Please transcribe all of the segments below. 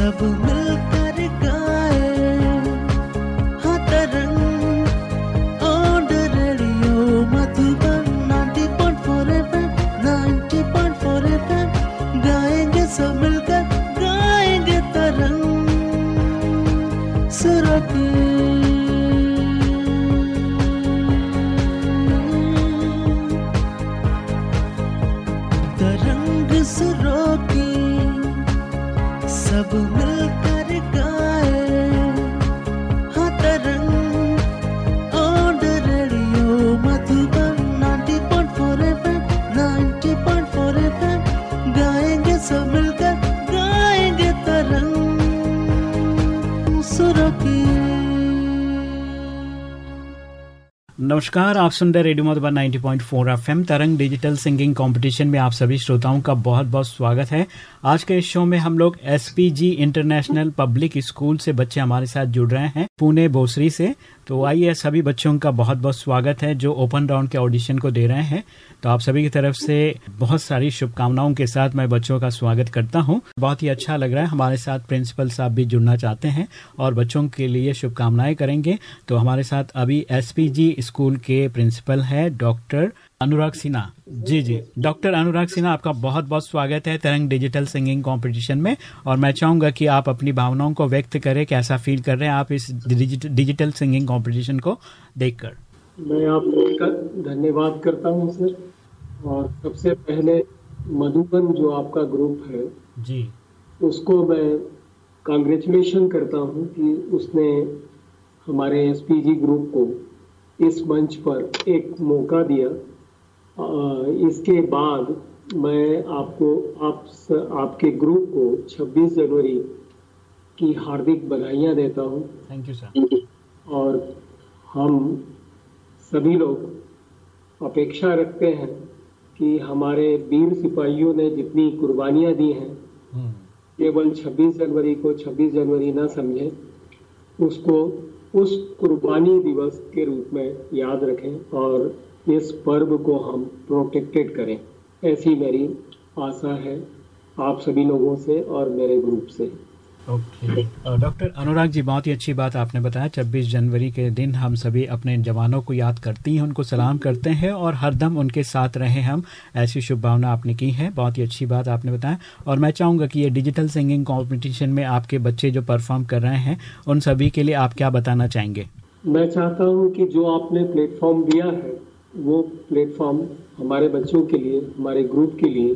सब मिलकर नमस्कार, आप सुन रहे radio Madhuban 90.4 point Tarang digital singing competition में आप सभी श्रोताओं का बहुत बहुत स्वागत है। आज के इस शो में हम लोग एसपीजी इंटरनेशनल पब्लिक स्कूल से बच्चे हमारे साथ जुड़ रहे हैं, पुणे बोसरी से। तो आइए सभी बच्चों का बहुत बहुत स्वागत है जो ओपन राउंड के ऑडिशन को दे रहे हैं। तो आप सभी की तरफ़ से बहुत सारी शुभकामनाओं के साथ मैं बच्चों का स्वागत करता हूँ। बहुत ही अच्छा लग रहा है। हमारे साथ प्रिंसिपल साहब भी जुड़ना चाहते हैं और बच्चों के लिए शुभकामनाएँ करेंगे। तो हमारे साथ अभी एसपीजी स्कूल के प्रिंसिपल है डॉक्टर अनुराग सिन्हा। जी जी। डॉक्टर अनुराग सिन्हा आपका बहुत बहुत स्वागत है तरंग डिजिटल सिंगिंग कंपटीशन में। और मैं चाहूँगा कि आप अपनी भावनाओं को व्यक्त करें कैसा फील कर रहे हैं आप इस डिजिटल डिजिटल सिंगिंग कंपटीशन को देखकर? मैं आपका धन्यवाद करता हूँ सर। और सबसे पहले मधुबन जो आपका ग्रुप है जी। उसको मैं कांग्रेचुलेशन करता हूँ कि उसने हमारे एसपीजी ग्रुप को इस मंच पर एक मौका दिया। इसके बाद मैं आपको आप स- आपके ग्रुप को 26 जनवरी की हार्दिक बधाइयाँ देता हूँ। थैंक यू सर और हम सभी लोग अपेक्षा रखते हैं कि हमारे वीर सिपाहियों ने जितनी कुर्बानियाँ दी हैं हम्म, केवल 26 जनवरी को 26 जनवरी न समझें उसको उस कुर्बानी दिवस के रूप में याद रखें और इस पर्व को हम प्रोटेक्टेड करें। ऐसी मेरी आशा है आप सभी लोगों से और मेरे ग्रुप से। ओके और डॉक्टर अनुराग जी बहुत ही अच्छी बात आपने बताया। 26 जनवरी के दिन हम सभी अपने जवानों को याद करती हैं उनको सलाम करते हैं और हरदम उनके साथ रहे हम। ऐसी शुभ भावना आपने की है। बहुत ही अच्छी बात आपने बताया। और मैं चाहूँगा कि ये डिजिटल सिंगिंग कंपटीशन में आपके बच्चे जो परफॉर्म कर रहे हैं उन सभी के लिए आप क्या बताना चाहेंगे? मैं चाहता हूँ कि जो आपने प्लेटफॉर्म दिया है वो प्लेटफॉर्म हमारे बच्चों के लिए हमारे ग्रुप के लिए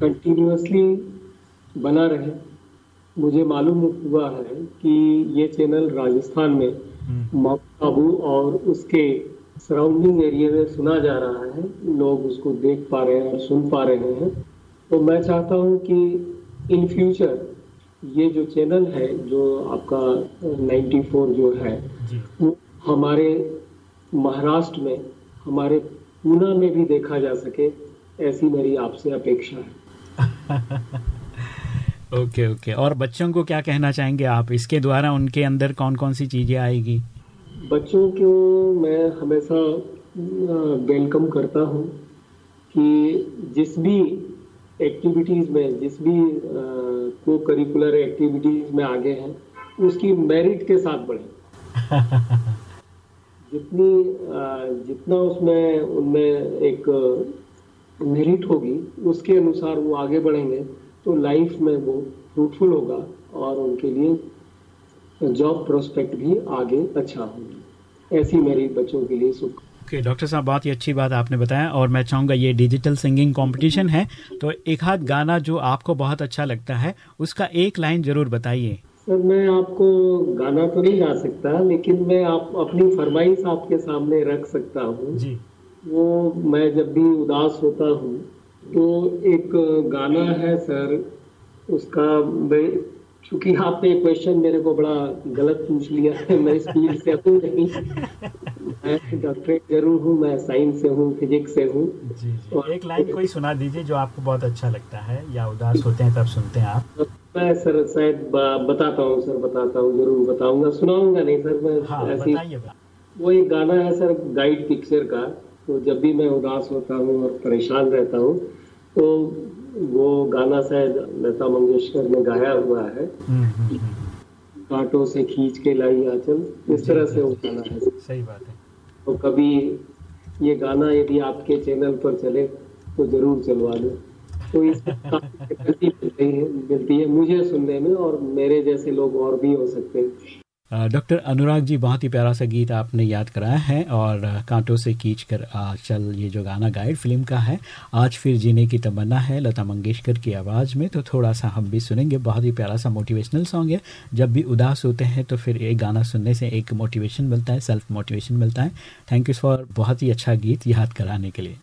कंटिन्यूसली बना रहे। मुझे मालूम हुआ है कि ये चैनल राजस्थान में माउंट आबू और उसके सराउंडिंग एरिया में सुना जा रहा है। लोग उसको देख पा रहे हैं और सुन पा रहे हैं। तो मैं चाहता हूँ कि इन फ्यूचर ये जो चैनल है जो आपका 94 जो है वो हमारे महाराष्ट्र में हमारे पूना में भी देखा जा सके ऐसी मेरी आपसे अपेक्षा है। Okay okay. okay, okay. और बच्चों को क्या कहना चाहेंगे आप? इसके द्वारा उनके अंदर कौन कौन सी चीज़ें आएगी? बच्चों को मैं हमेशा वेलकम करता हूँ कि जिस भी एक्टिविटीज़ में जिस भी को करिकुलर एक्टिविटीज़ में आगे हैं उसकी मेरिट के साथ बढ़े। जितनी जितना उसमें उनमें एक मेरिट होगी उसके अनुसार वो आगे बढ़ेंगे तो लाइफ में वो फ्रूटफुल होगा और उनके लिए जॉब प्रोस्पेक्ट भी आगे अच्छा होगी। ऐसी मेरी बच्चों के लिए सुख ओके okay, डॉक्टर साहब बहुत ही अच्छी बात आपने बताया और मैं चाहूँगा ये डिजिटल सिंगिंग कंपटीशन है तो एक हाथ गाना जो आपको बहुत अच्छा लगता है उसका एक लाइन ज़रूर बताइए। सर मैं आपको गाना तो नहीं गा सकता लेकिन मैं आप अपनी फरमाइश आपके सामने रख सकता हूँ। वो मैं जब भी उदास होता हूँ तो एक गाना है सर उसका मैं चूँकि आपने क्वेश्चन मेरे को बड़ा गलत पूछ लिया है मैं इस फ़ील्ड से हूँ नहीं। मैं डॉक्टरेट ज़रूर हूँ मैं साइंस से हूँ फिजिक्स से हूँ। जी जी। एक लाइन कोई सुना दीजिए जो आपको बहुत अच्छा लगता है या उदास होते हैं तब सुनते हैं आप। मैं सर शायद बताता हूँ सर बताता हूँ ज़रूर बताऊँगा। सुनाऊँगा नहीं सर मैं हाँ ऐसी वो एक गाना है सर गाइड पिक्चर का। तो जब भी मैं उदास होता हूँ और परेशान रहता हूँ तो वो गाना शायद लता मंगेशकर ने गाया हुआ है। कांटों से खींच के लाई आंचल। इस तरह से वो गाना है। सही बात है। तो कभी ये गाना यदि आपके चैनल पर चले तो ज़रूर चलवा दो तो इस मिलती है मुझे सुनने में और मेरे जैसे लोग और भी हो सकते हैं। डॉक्टर अनुराग जी, बहुत ही प्यारा सा गीत आपने याद कराया है और कांटों से खींच कर चल ये जो गाना गाइड फ़िल्म का है। आज फिर जीने की तमन्ना है लता मंगेशकर की आवाज़ में तो थोड़ा सा हम भी सुनेंगे। बहुत ही प्यारा सा मोटिवेशनल सॉन्ग है। जब भी उदास होते हैं तो फिर एक गाना सुनने से एक मोटिवेशन मिलता है सेल्फ मोटिवेशन मिलता है। थैंक यू फॉर बहुत ही अच्छा गीत याद कराने के लिए।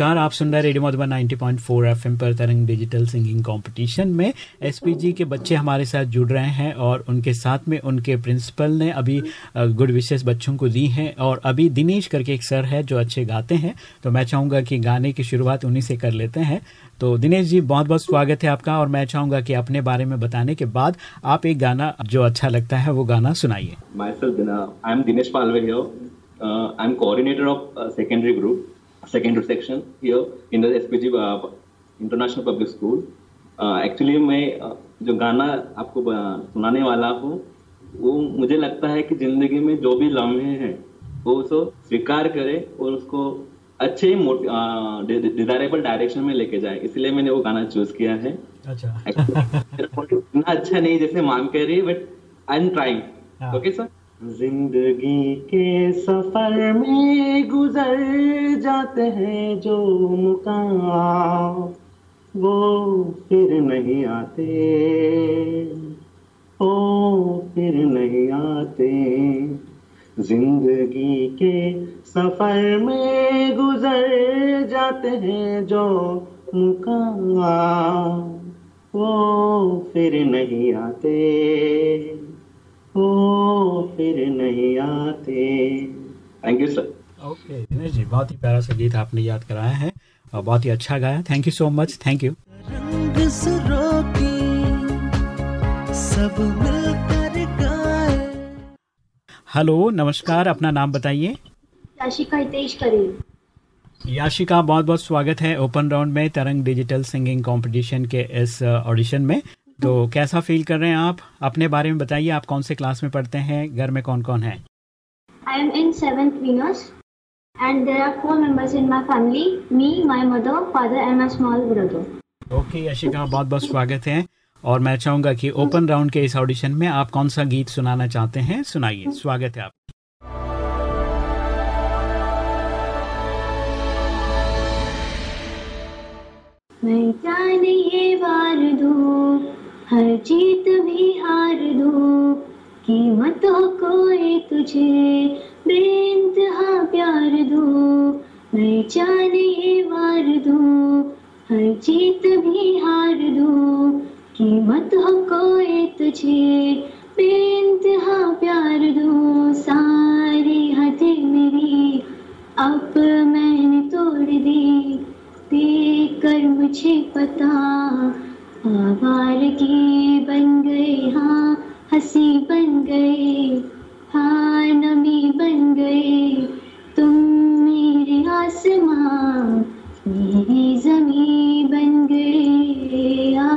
नमस्कार आप सुन रहे रेडियो मधुबन 90.4 एफएम पर तरंग डिजिटल सिंगिंग कंपटीशन में। एसपीजी के बच्चे हमारे साथ जुड़ रहे हैं और उनके साथ में उनके प्रिंसिपल ने अभी गुड विशेष बच्चों को दी हैं और अभी दिनेश करके एक सर है जो अच्छे गाते हैं। तो मैं चाहूँगा कि गाने की शुरुआत उन्हीं से कर लेते हैं। तो दिनेश जी बहुत बहुत स्वागत है आपका और मैं चाहूँगा कि अपने बारे में बताने के बाद आप एक गाना जो अच्छा लगता है वो गाना सुनाइए। Myself Dina, I'm Dinesh Palve here. Uh, I'm coordinator of uh, secondary section here in the SPG uh, International Public School. Actually uh, मैं uh, जो गाना आपको uh, सुनाने वाला हूँ वो मुझे लगता है कि ज़िंदगी में जो भी लम्हे हैं वो उसको स्वीकार करे और उसको अच्छे डिजायरेबल डायरेक्शन में लेके जाए। इसलिए मैंने वो गाना चूज़ किया है। अच्छा। इतना अच्छा नहीं जैसे माम कह रही बट आई एम ट्राइंग हाँ। ओके सर ज़िंदगी के सफ़र में गुजर जाते हैं जो मुकाम, वो फिर नहीं आते। ओ, फिर नहीं आते। ज़िंदगी के सफ़र में गुजर जाते हैं जो मुकाम, वो फिर नहीं आते। ओ फिर नहीं आते। Thank you sir okay Dinesh ji बहुत ही प्यारा सा गीत आपने याद कराया है और बहुत ही अच्छा गाया thank you so much thank you सब मिलकर गाए। हेलो नमस्कार अपना नाम बताइए। याशिका हितेश करेल याशिका बहुत बहुत स्वागत है ओपन राउंड में तरंग डिजिटल सिंगिंग कंपटीशन के इस ऑडिशन में। तो कैसा फील कर रहे हैं आप? अपने बारे में बताइए आप कौन से क्लास में पढ़ते हैं? घर में कौन कौन है? Am in seventh Venus and there are four members in my family me, my mother, father, and my small brother. Okay Yashika बहुत बहुत स्वागत है। और मैं चाहूँगा कि ओपन राउंड के इस ऑडिशन में आप कौन सा गीत सुनाना चाहते हैं सुनाइए। स्वागत है आप मैं जाने ये वार दूँ हर जीत भी हार दूँ, कीमत हो कोई तुझे बेइंतहा प्यार दूँ मैं जाने ये वार दूँ हर जीत भी हार दूँ, कीमत हो कोई तुझे बेइंतहा प्यार दूँ, सारी हदें मेरी अब मैंने तोड़ दी देकर मुझे पता आवारगी बन गए हाँ हँसी बन गए हाँ नमी बन गए। तुम मेरे आसमां मेरी जमी बन गए। आ,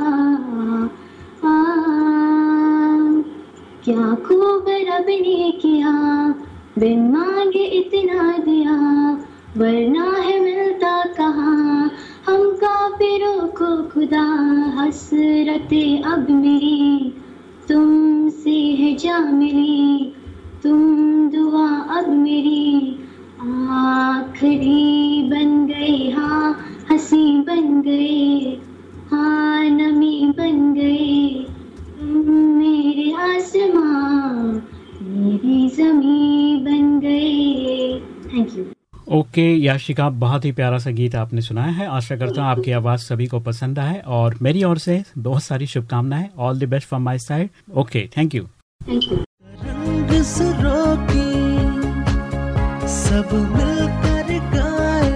आ, क्या खूब रब ने किया बिन मांगे इतना दिया वरना है मिलता कहाँ। काफिरों को खुदा हसरते अब मेरी तुमसे है जा मिली तुम दुआ अब मेरी आखिरी बन गए हाँ हँसी बन गए हाँ नमी बन गए। मेरे आसमां, मेरी जमी बन गए। थैंक यू ओके याशिका बहुत ही प्यारा सा गीत आपने सुनाया है। आशा करता हूँ आपकी आवाज़ सभी को पसंद आए और मेरी ओर से बहुत सारी शुभकामनाएँ। All the best from my side okay thank you सब मिलकर गाए।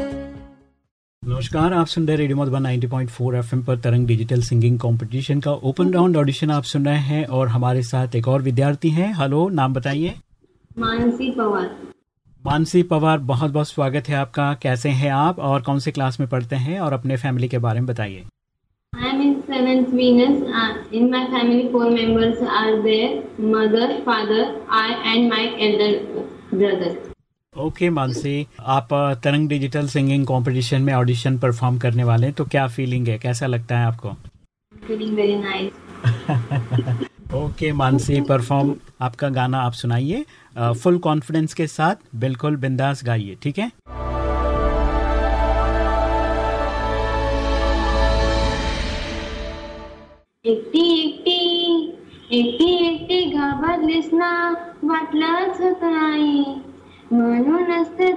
नमस्कार आप सुन रहे रेडियो मधुबन 90.4 एफएम पर तरंग डिजिटल सिंगिंग कंपटीशन का ओपन राउंड ऑडिशन आप सुन रहे हैं और हमारे साथ एक और विद्यार्थी हैं। हेलो नाम बताइए। मानसी पवार। मानसी पवार बहुत बहुत स्वागत है आपका कैसे हैं आप और कौन से क्लास में पढ़ते हैं और अपने फैमिली के बारे में बताइए I am in seventh Venus. Uh, in my family, four members are there: mother, father, I, and my elder brother. Okay Mansi आप तरंग डिजिटल सिंगिंग कंपटीशन में ऑडिशन परफॉर्म करने वाले हैं तो क्या फीलिंग है कैसा लगता है आपको Feeling very nice. Okay Mansi perform आपका गाना आप सुनाइए। फुल कॉन्फिडेंस के साथ बिल्कुल बिंदास गाइए, ठीक है?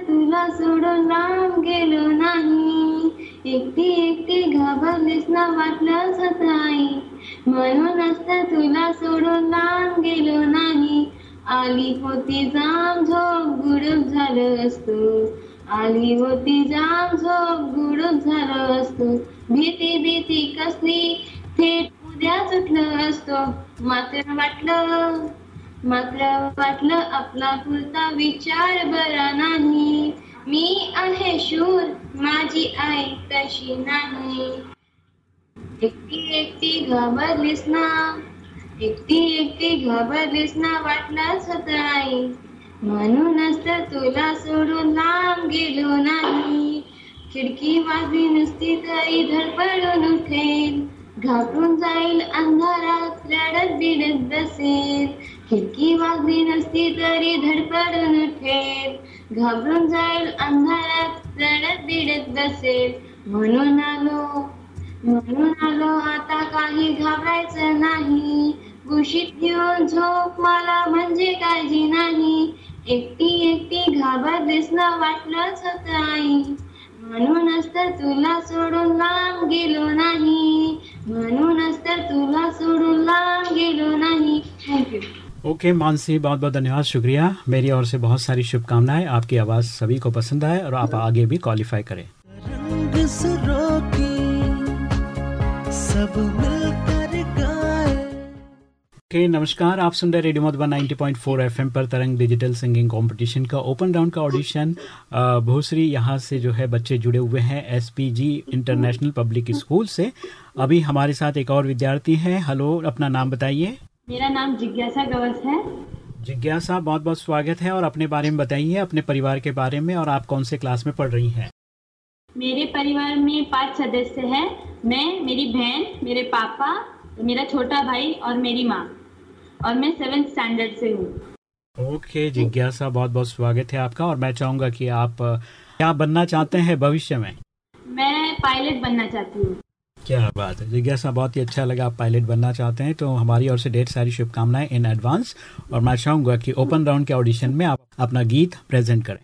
तुला सोडून लांब गेलो नाही। एकटी एकटी घाबरलीस ना वाटलं सतराई म्हणूनच तर तुला सोडून लांब गेलो नाही. आली होती जाम झोप गुडूप झालं असतो. आली होती जाम झोप गुडूप झालं असतो. भीती भीती कसली? थेट उद्याच उठलं असतो. मात्र वाटलं मात्र वाटलं आपला पुरता विचार बरा नाही. मी आहे शूर माझी आई तशी नाही. एकटी एकटी घाबरलीस ना एकटी एकटी घाबरलीस ना वाटलाच होत आई म्हणूनच तर तुला सोडून लांब गेलो नाही. खिडकी वाजली नुसती तरी धडपडून उठेल. घाबरून जाईल अंधारात रडत बिडत बसेल. खिडकी वाजली नसती तरी धडपडून उठेल. घाबरून जाईल अंधारात रडत बिडत बसेल. म्हणून आलो म्हणून आलो आता काही घाबरायचं नाही. गुशीत घेऊन झोप मला म्हणजे काळजी नाही. एकटी एकटी घाबरलीस दिसणं वाटलंच होत आई. म्हणून तर तुला सोडून लांब गेलो नाही. म्हणून तर तू ओके मानसी बहुत बहुत धन्यवाद शुक्रिया। मेरी ओर से बहुत सारी शुभकामनाएँ। आपकी आवाज़ सभी को पसंद आए और आप आगे भी क्वालिफाई करें। सब गाए। नमस्कार। आप सुन रहे रेडियो मधुबन 90.4 एफएम पर तरंग डिजिटल सिंगिंग कंपटीशन का ओपन राउंड का ऑडिशन भोसरी यहाँ से जो है बच्चे जुड़े हुए हैं एसपीजी इंटरनेशनल पब्लिक स्कूल से। अभी हमारे साथ एक और विद्यार्थी हैं। हेलो अपना नाम बताइए। मेरा नाम जिज्ञासा गवस है। जिज्ञासा बहुत बहुत स्वागत है और अपने बारे में बताइए अपने परिवार के बारे में और आप कौन से क्लास में पढ़ रही हैं? मेरे परिवार में पाँच सदस्य हैं। मैं मेरी बहन मेरे पापा मेरा छोटा भाई और मेरी माँ। और मैं सेवेंथ स्टैंडर्ड से हूँ। ओके जिज्ञासा बहुत बहुत स्वागत है आपका और मैं चाहूँगा कि आप क्या बनना चाहते हैं भविष्य में? मैं पायलट बनना चाहती हूँ। क्या बात है। जिज्ञासा बहुत ही अच्छा लगा आप पायलट बनना चाहते हैं तो हमारी ओर से ढेर सारी शुभकामनाएँ इन एडवांस और मैं चाहूँगा कि ओपन राउंड के ऑडिशन में आप अपना गीत प्रेजेंट करें।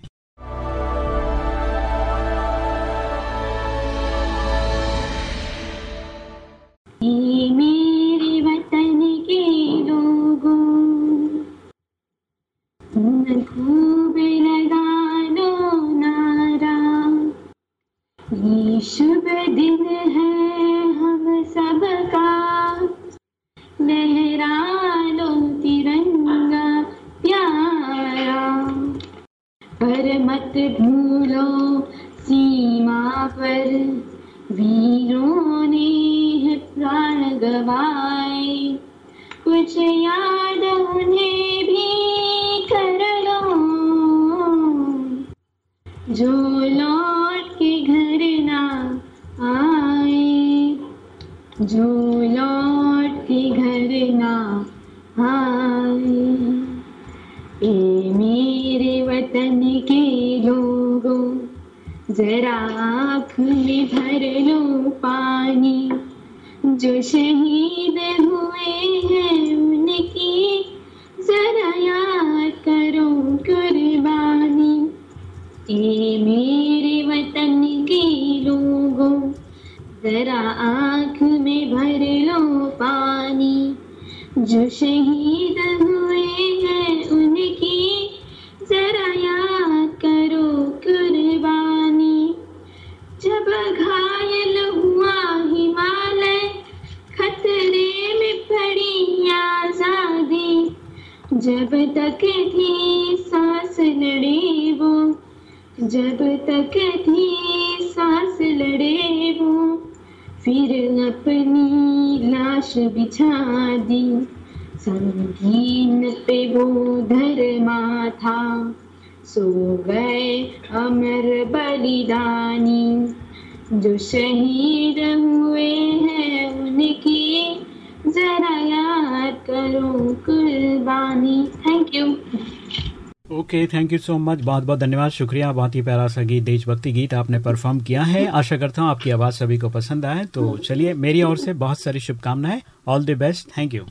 थैंक यू सो मच बहुत बहुत धन्यवाद। शुक्रिया। बहुत ही प्यारा सा गीत देशभक्ति गीत आपने परफॉर्म किया है। आशा करता हूँ आपकी आवाज़ सभी को पसंद आए। तो चलिए मेरी ओर से बहुत सारी शुभकामनाएँ। All the best thank you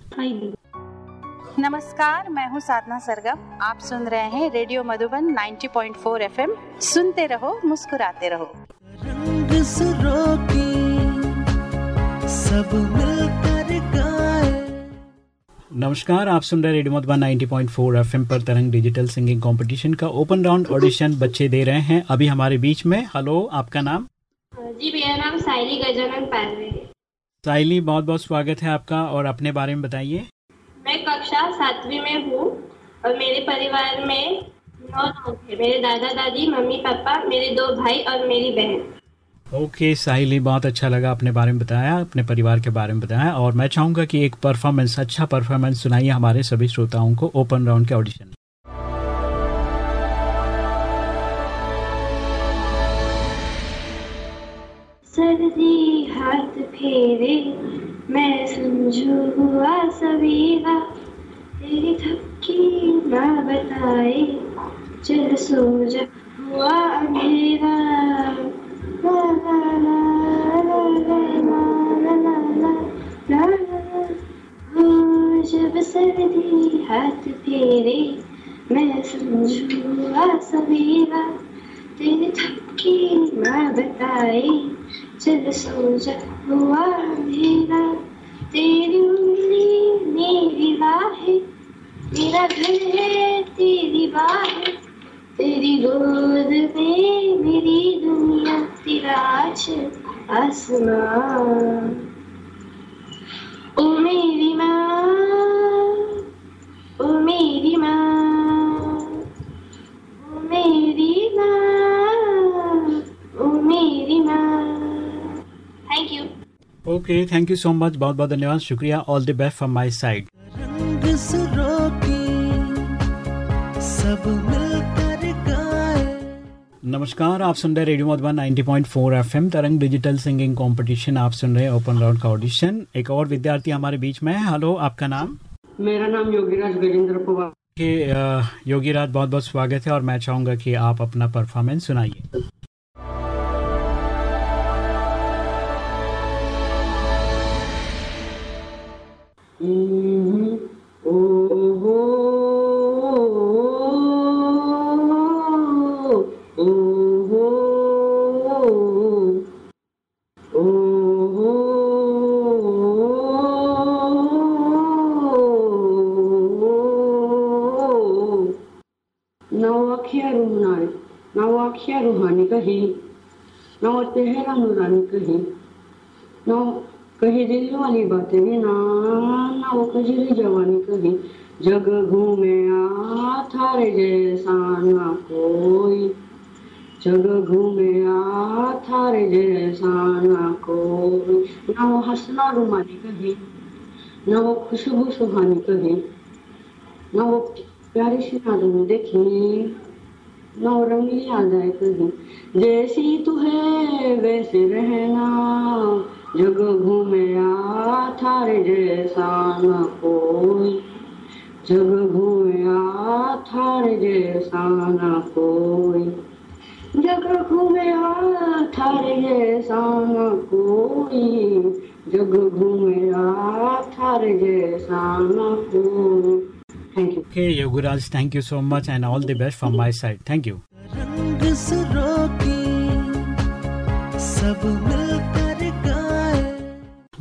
नमस्कार मैं हूँ साधना सरगम। आप सुन रहे हैं रेडियो मधुबन 90.4 एफएम सुनते रहो मुस्कुराते रहो। रंग सब मिलकर नमस्कार आप सुन रहे रेडियो मधुबन 90.4 एफएम पर तरंग डिजिटल सिंगिंग कंपटीशन का ओपन राउंड ऑडिशन बच्चे दे रहे हैं। अभी हमारे बीच में हेलो आपका नाम? जी मेरा नाम साइली गजानन पारवे है। साइली बहुत बहुत स्वागत है आपका और अपने बारे में बताइए। मैं कक्षा सातवीं में हूँ और मेरे परिवार में नौ लोग हैं। मेरे दादा दादी मम्मी पापा मेरे दो भाई और मेरी बहन। ओके साहिल, बहुत अच्छा लगा अपने बारे में बताया, अपने परिवार के बारे में बताया, और मैं चाहूँगा कि एक परफॉर्मेंस अच्छा परफॉर्मेंस सुनाइए हमारे सभी श्रोताओं को ओपन राउंड के ऑडिशन हाथ फेरे, मैं समझू हुआ तेरी ना बताए, चल सो जा, हुआ सर्दी हाथ फेरे, मैं समझू हुआ सवेरा। तेरी थपकी ना बताए, चल सो जा हुआ अंधेरा। तेरी उंगली मेरी बाहें मेरा घर है तेरी बाहें तेरी गोद में मेरी दुनिया, तेरा आज आसमां। ओ मेरी माँ ओ मेरी माँ ओ मेरी माँ ओ मेरी माँ thank you okay thank you so much बहुत बहुत धन्यवाद। शुक्रिया। All the best from my side सब मिलकर नमस्कार आप सुन रहे radio Madhuban 90.4 FM Tarang digital singing competition आप सुन रहे हैं ओपन राउंड का ऑडिशन एक और विद्यार्थी हमारे बीच में है। हेलो आपका नाम? मेरा नाम योगीराज गजेंद्र कुमार। कि योगी राज बहुत बहुत स्वागत है और मैं चाहूँगा कि आप अपना परफॉर्मेंस सुनाइए। हम्म, ओ हो रुहनार नवाख्या रूहानी कही? ना वो चेहरा नूरानी कही? नौ कही दिल वाली बातें भी ना ना वो कजरी जवानी कही? जग घूमे आ थारे जैसा ना कोई। जग घूमे थारे जैसा ना कोई। ना वो हंसना रुमानी कही? ना वो खुशबू सुहानी कही? ना वो प्यारी सी यादों देखी? ना वो रंगीली यादें कही जैसी तू है, वैसे रहना। जग घूमे आ थारे जैसा न कोई। जग घूमे आ थारे जैसा न कोई। जग घूमे आ थारे जैसा न कोई। जग घूमे आ थारे जैसा न कोई। Thank you okay Yogiraj thank you so much and all the best from my side thank you रंग सुरों की सब मिलकर गाए।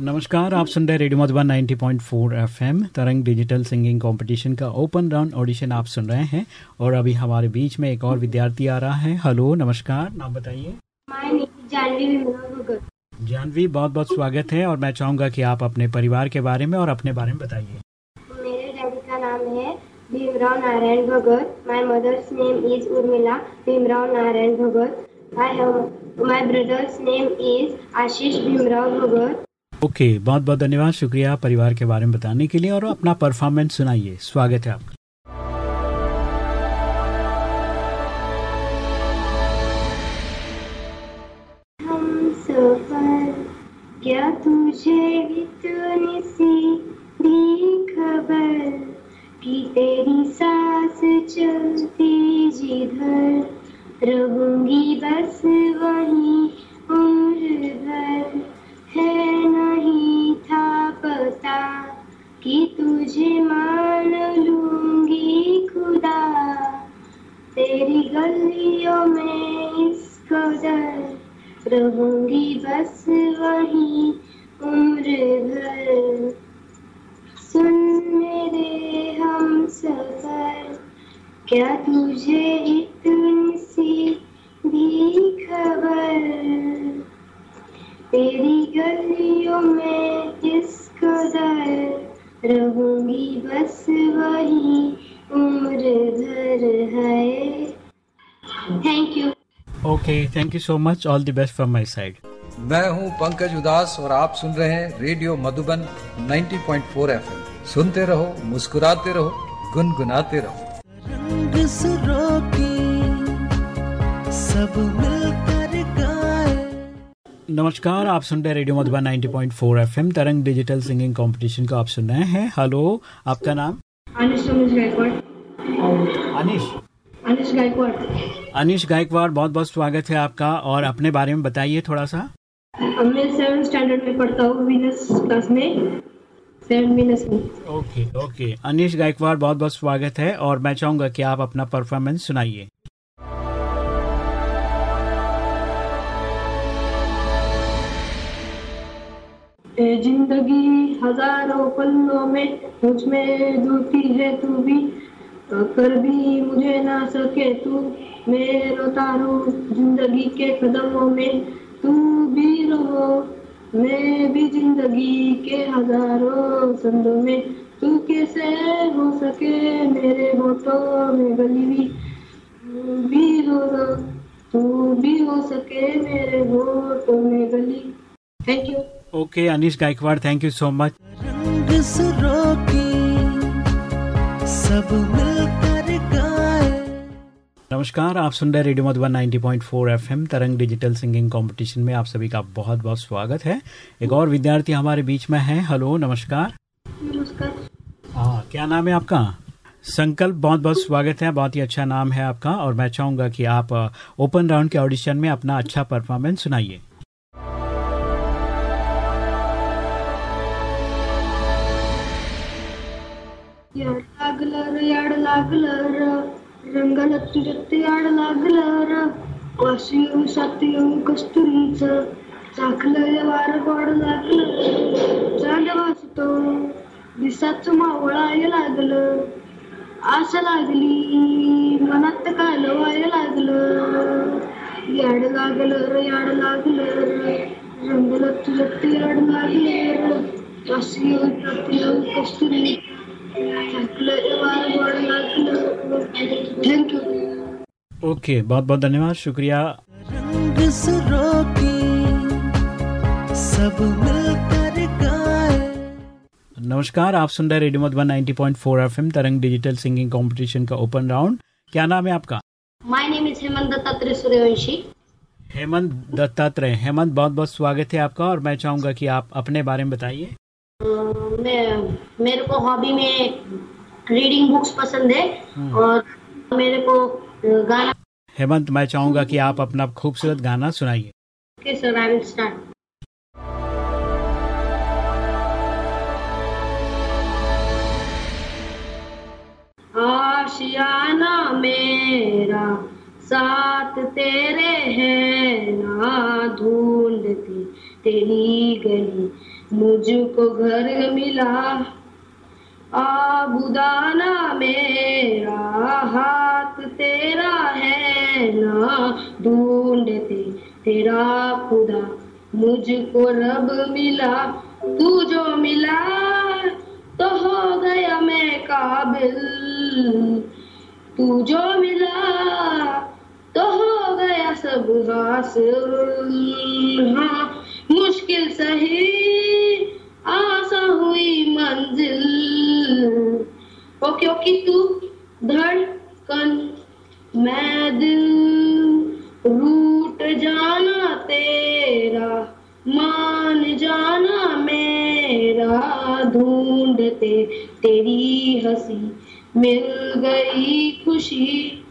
नमस्कार आप सुन रहे radio Madhuban 90.4 FM Tarang digital singing competition का ओपन राउंड ऑडिशन आप सुन रहे हैं। और अभी हमारे बीच में एक और विद्यार्थी आ रहा है। हेलो नमस्कार नाम बताइए। माय जानवी विमला भगत जानवी बहुत बहुत स्वागत है और मैं चाहूँगा कि आप अपने परिवार के बारे में और अपने बारे में बताइए। है Bhimrao Narayan Bhagat. My mother's name is Urmila Bhimrao Narayan Bhagat. I have my brother's name is Ashish Bhimrao Bhagat. Okay okay, बहुत बहुत धन्यवाद शुक्रिया परिवार के बारे में बताने के लिए और अपना परफॉर्मेंस सुनाइए स्वागत है आपका हम सफ़र क्या तुझे इतनी सी दी खबर कि तेरी सांस चलती जिधर, रहूँगी बस वही उम्र भर। है नहीं था पता कि तुझे मान लूँगी खुदा। तेरी गलियों में इस कदर रहूँगी बस वही उम्र भर। सुन मेरे हम सफ़र क्या तुझे इतनी सी भी खबर? तेरी गलियों में इस कदर रहूँगी बस वही उम्र भर है। Thank you okay thank you so much all the best from my side मैं हूँ पंकज उदास और आप सुन रहे हैं रेडियो मधुबन 90.4 एफएम सुनते रहो मुस्कुराते रहो गुनगुनाते रहो। रंग सुरों सब मिलकर गाए। नमस्कार आप सुन रहे हैं radio Madhuban 90.4 FM Tarang digital singing competition को आप सुन रहे हैं। हेलो आपका नाम? अनिश अनिश। अनिश गायकवाड़। अनिश गायकवाड़ बहुत बहुत स्वागत है आपका और अपने बारे में बताइए थोड़ा सा। मैं सेवन स्टैंडर्ड में पढ़ता हूँ क्लास में। Okay okay. अनिश गायकवाड़ बहुत बहुत स्वागत है और मैं चाहूँगा कि आप अपना परफॉर्मेंस सुनाइए। ज़िंदगी हज़ारों पन्नों में मुझमें डूबती है तू भी। कर भी मुझे ना सके तू। मैं रोता रू ज़िंदगी के कदमों में तू भी रहो। मैं भी ज़िंदगी के हज़ारों संदों में तू कैसे हो सके मेरे होठों में गली भी तू भी रो तू भी हो सके मेरे होठों में गली thank you okay Anish Gaikwad thank you so much रंग सब गाए नमस्कार आप सुन रहे radio Madhuban 90.4 FM Tarang digital singing competition में आप सभी का बहुत बहुत स्वागत है। एक और विद्यार्थी हमारे बीच में है। हेलो नमस्कार। नमस्कार। हाँ क्या नाम है आपका? संकल्प बहुत बहुत स्वागत है। बहुत ही अच्छा नाम है आपका और मैं चाहूँगा कि आप ओपन राउंड के ऑडिशन में अपना अच्छा परफॉर्मेंस सुनाइए। याड लागलं याड लागलं र रंगाला तुझ्यात याड लागलं र. वाशी येऊन साथी येऊन कस्तुरीच चाकलं वार गोड लागलं. चांद वाचतो दिसाच मावळाय लागलं. आस लागली मनात काल वाय लागलं. याड लागलं र याड लागलं र. रंगाला तुझ्यात याड लागलं र. वाशी येऊन साथी येऊन कस्तुरी ओके बहुत बहुत धन्यवाद शुक्रिया। सब मिलकर नमस्कार आप सुन रहे radio Madhuban 90.4 FM Tarang digital singing competition का ओपन राउंड। क्या नाम है आपका? My name is Hemant Dattatreya Suryavanshi Hemant Dattatreya Hemant बहुत बहुत स्वागत है आपका और मैं चाहूँगा कि आप अपने बारे में बताइए। मैं मेरे को हॉबी में रीडिंग बुक्स पसंद है और मेरे को गाना हेमंत, मैं चाहूँगा कि आप अपना खूबसूरत गाना सुनाइए। आशियाना मेरा साथ तेरे है, ना ढूंढती तेरी गली, मुझको घर मिला। आबुदाना मेरा हाथ तेरा है ना, ढूंढते तेरा खुदा। मुझको रब मिला, तू जो मिला तो हो गया मैं काबिल। तू जो मिला तो हो गया सब हासिल। हाँ मुश्किल सही आसा हुई मंजिल। ओ क्योंकि तू धड़कन मैं दिल रूट जाना तेरा, मान जाना मेरा, ढूंढते तेरी हँसी। मिल गई खुशी,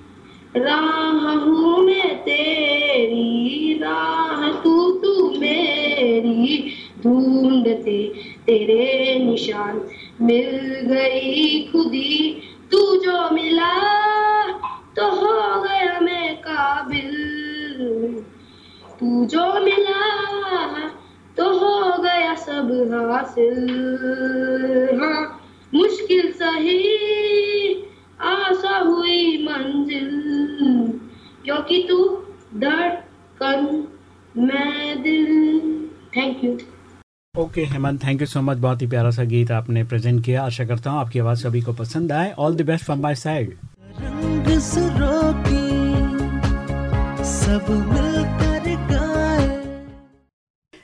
राह हूँ मैं तेरी, राह तू तू मेरी ढूंढते तेरे निशान। मिल गई खुदी, तू जो मिला तो हो गया मैं काबिल। तू जो मिला तो हो गया सब हासिल। हाँ मुश्किल सही, आशा हुई मंजिल। क्योंकि तू धड़कन, मैं दिल। Thank you okay Hemant thank you so much बहुत ही प्यारा सा गीत आपने प्रेजेंट किया। आशा करता हूँ आपकी आवाज़ सभी को पसंद आए। All the best from my side सब मिलकर गाए।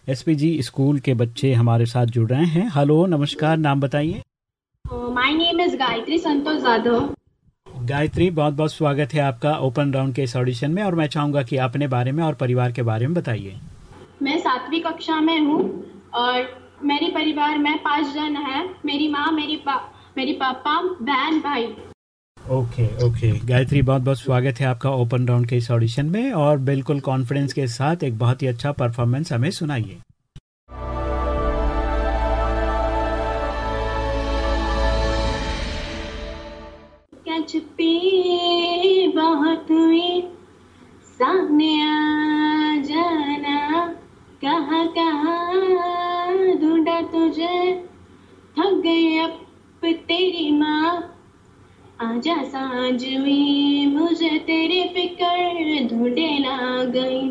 एसपीजी स्कूल के बच्चे हमारे साथ जुड़ रहे हैं। हेलो नमस्कार नाम बताइए। My name is Gayatri Santosh Jadhav. Gayatri बहुत बहुत स्वागत है आपका ओपन राउंड के इस ऑडिशन में। और मैं चाहूँगा कि अपने बारे में और परिवार के बारे में बताइए। मैं सातवीं कक्षा में हूँ। और मेरे परिवार में पाँच जन है। मेरी माँ मेरी पा, मेरी पापा बहन भाई। ओके ओके गायत्री बहुत बहुत स्वागत है आपका ओपन राउंड के इस ऑडिशन में और बिल्कुल कॉन्फिडेंस के साथ एक बहुत ही अच्छा परफॉर्मेंस हमें सुनाइए। छुपी बहुत हुई सामने आ जाना कहाँ कहाँ ढूंढा तुझे? थक गई अब तेरी माँ। आजा साँझ हुई मुझे तेरी फ़िक्र ढूंढे ना गई।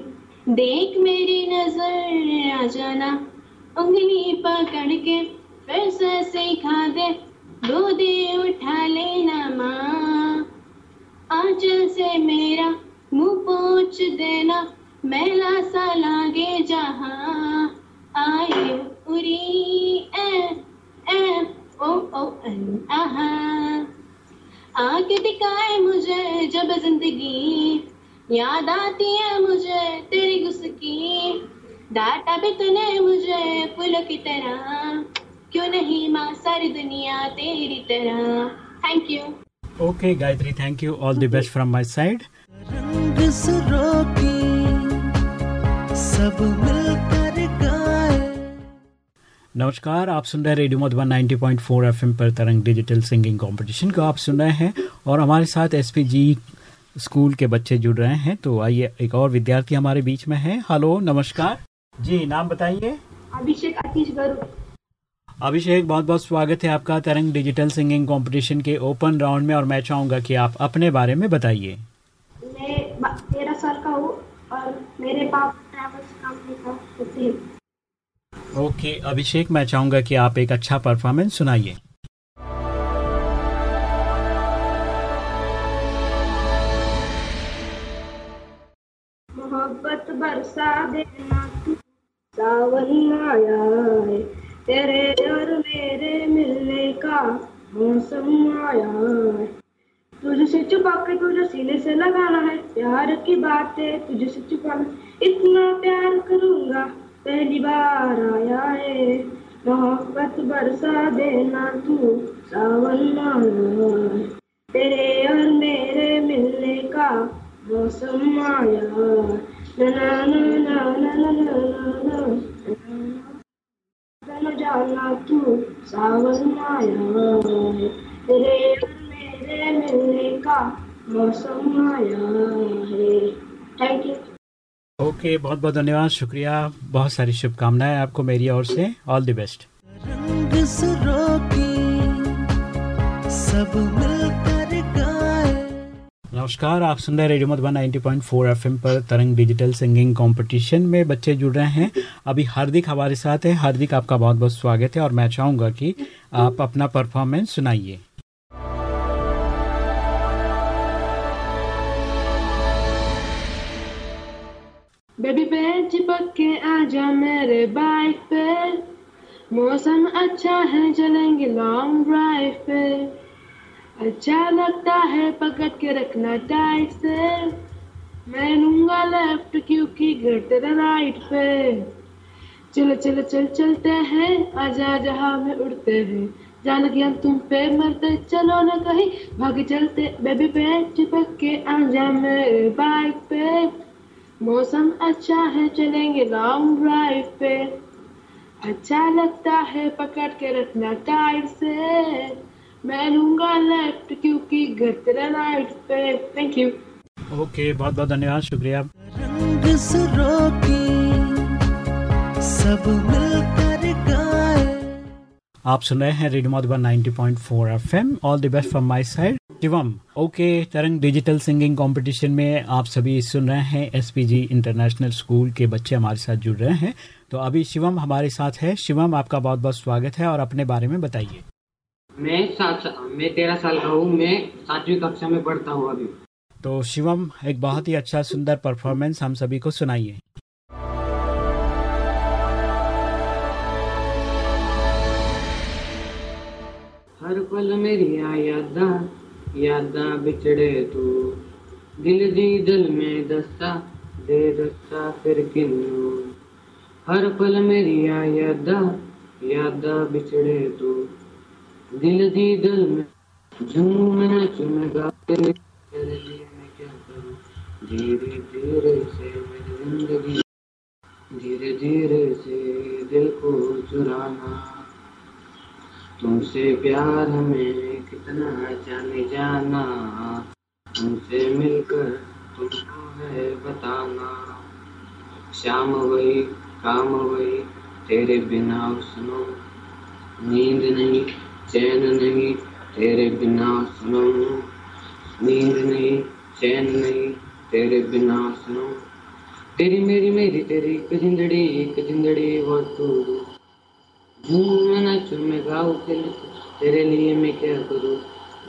देख मेरी नज़र, आ जाना उंगली पकड़ के फिर से सिखा दे। गोदी उठा लेना माँ। आंचल से मेरा मुँह पोछ देना। मेला सा लागे जहाँ आए उरी ए ए ओ ओ अन आहा आके दिखाए मुझे जब ज़िंदगी याद आती है मुझे तेरी गुस्की। डाटा भी तूने मुझे फूलों की तरह क्यों नहीं माँ सारी दुनिया तेरी तरह? Thank you okay Gayatri thank you all the best from my side रंग नमस्कार आप सुन रहे हैं रेडियो मधुबन 90.4 एफएम पर तरंग डिजिटल सिंगिंग कंपटीशन को आप सुन रहे हैं और हमारे साथ एसपीजी स्कूल के बच्चे जुड़ रहे हैं तो आइए एक और विद्यार्थी हमारे बीच में है। हेलो नमस्कार। जी नाम बताइए। अभिषेक आतिश गरु अभिषेक बहुत बहुत स्वागत है आपका तरंग डिजिटल सिंगिंग कंपटीशन के ओपन राउंड में और मैं चाहूँगा कि आप अपने बारे में बताइए। मैं तेरह साल का हूँ और मेरे पाप हैं ओके, अभिषेक, मैं चाहूँगा कि आप एक अच्छा परफॉर्मेंस सुनाइए। मोहब्बत बरसा देना सावन आया है, तेरे और मेरे मिलने का मौसम आया है। तुझसे छुपा के तुझे सीने से लगाना है, प्यार की बात बातें तुझसे छुपाना। इतना प्यार करूँगा, पहली बार आया है। मोहब्बत बरसा देना तू सावन है तेरे और मेरे मिलने का मौसम आया। ना ना ना ना ना ना ना ना जाना तू सावन है तेरे और मेरे मिलने का मौसम आया है। थैंक यू ओके बहुत बहुत धन्यवाद शुक्रिया बहुत सारी शुभकामनाएँ आपको मेरी ओर से ऑल द बेस्ट नमस्कार आप सुन रहे हैं रेडियो मधुबन 90.4 एफएम पर तरंग डिजिटल सिंगिंग कंपटीशन में बच्चे जुड़ रहे हैं। अभी हार्दिक हमारे साथ है। हार्दिक आपका बहुत बहुत स्वागत है और मैं चाहूँगा कि आप अपना परफॉर्मेंस सुनाइए। बेबी बहन चिपक के आजा मेरे बाइक पे। मौसम अच्छा है, चलेंगे लॉन्ग ड्राइव पे। अच्छा लगता है, पकड़ के रखना टाइट से। मैं लूँगा लेफ़्ट क्योंकि घर तेरा राइट पे। चलो चलो, चल, चलते हैं, आजा, जहाँ में उड़ते हैं। जान लगे हम तुम पे मरते, चलो ना कहीं। भागे चलते बेबी पे चिपक के आजा मेरे बाइक पे। मौसम अच्छा है चलेंगे लॉन्ग ड्राइव पे। अच्छा लगता है पकड़ के रखना टाइट से। मैं लूँगा लेफ़्ट क्योंकि घर तेरा राइट पे। थैंक यू ओके बहुत बहुत धन्यवाद शुक्रिया। रंग सब मिलकर आप सुन रहे हैं radio Madhuban 90.4 FM. All the best from my side Shivam okay Tarang digital singing competition में आप सभी सुन रहे हैं एसपीजी इंटरनेशनल स्कूल के बच्चे हमारे साथ जुड़ रहे हैं। तो अभी शिवम हमारे साथ है। शिवम आपका बहुत बहुत स्वागत है और अपने बारे में बताइए। मैं सात मैं तेरह साल का हूँ। मैं सातवीं कक्षा में पढ़ता हूँ अभी। तो शिवम एक बहुत ही अच्छा सुंदर परफॉर्मेंस हम सभी को सुनाइए। हर पल मेरी यादा यादा बिछड़े तू। दिल दी दिल में दस्ता दे दस्ता फिर किन्नू। हर पल मेरी यादा यादा बिछड़े तू। दिल दी दिल में झूम मैं धीरे धीरे से मेरी ज़िंदगी, धीरे धीरे से दिल को चुराना। तुमसे प्यार हमें कितना जाने जाना। तुमसे मिलकर तुमको है बताना। शाम वही, काम वही, तेरे बिना सुनो। नींद नहीं, चैन नहीं, तेरे बिना सुनो। नींद नहीं, चैन नहीं, तेरे बिना सुनो। तेरी मेरी मेरी, तेरी एक जिंदड़ी एक जिंदड़ी वो तू। झूम नाचू मैं गाऊं दिल तेरे लिए मैं क्या करूँ?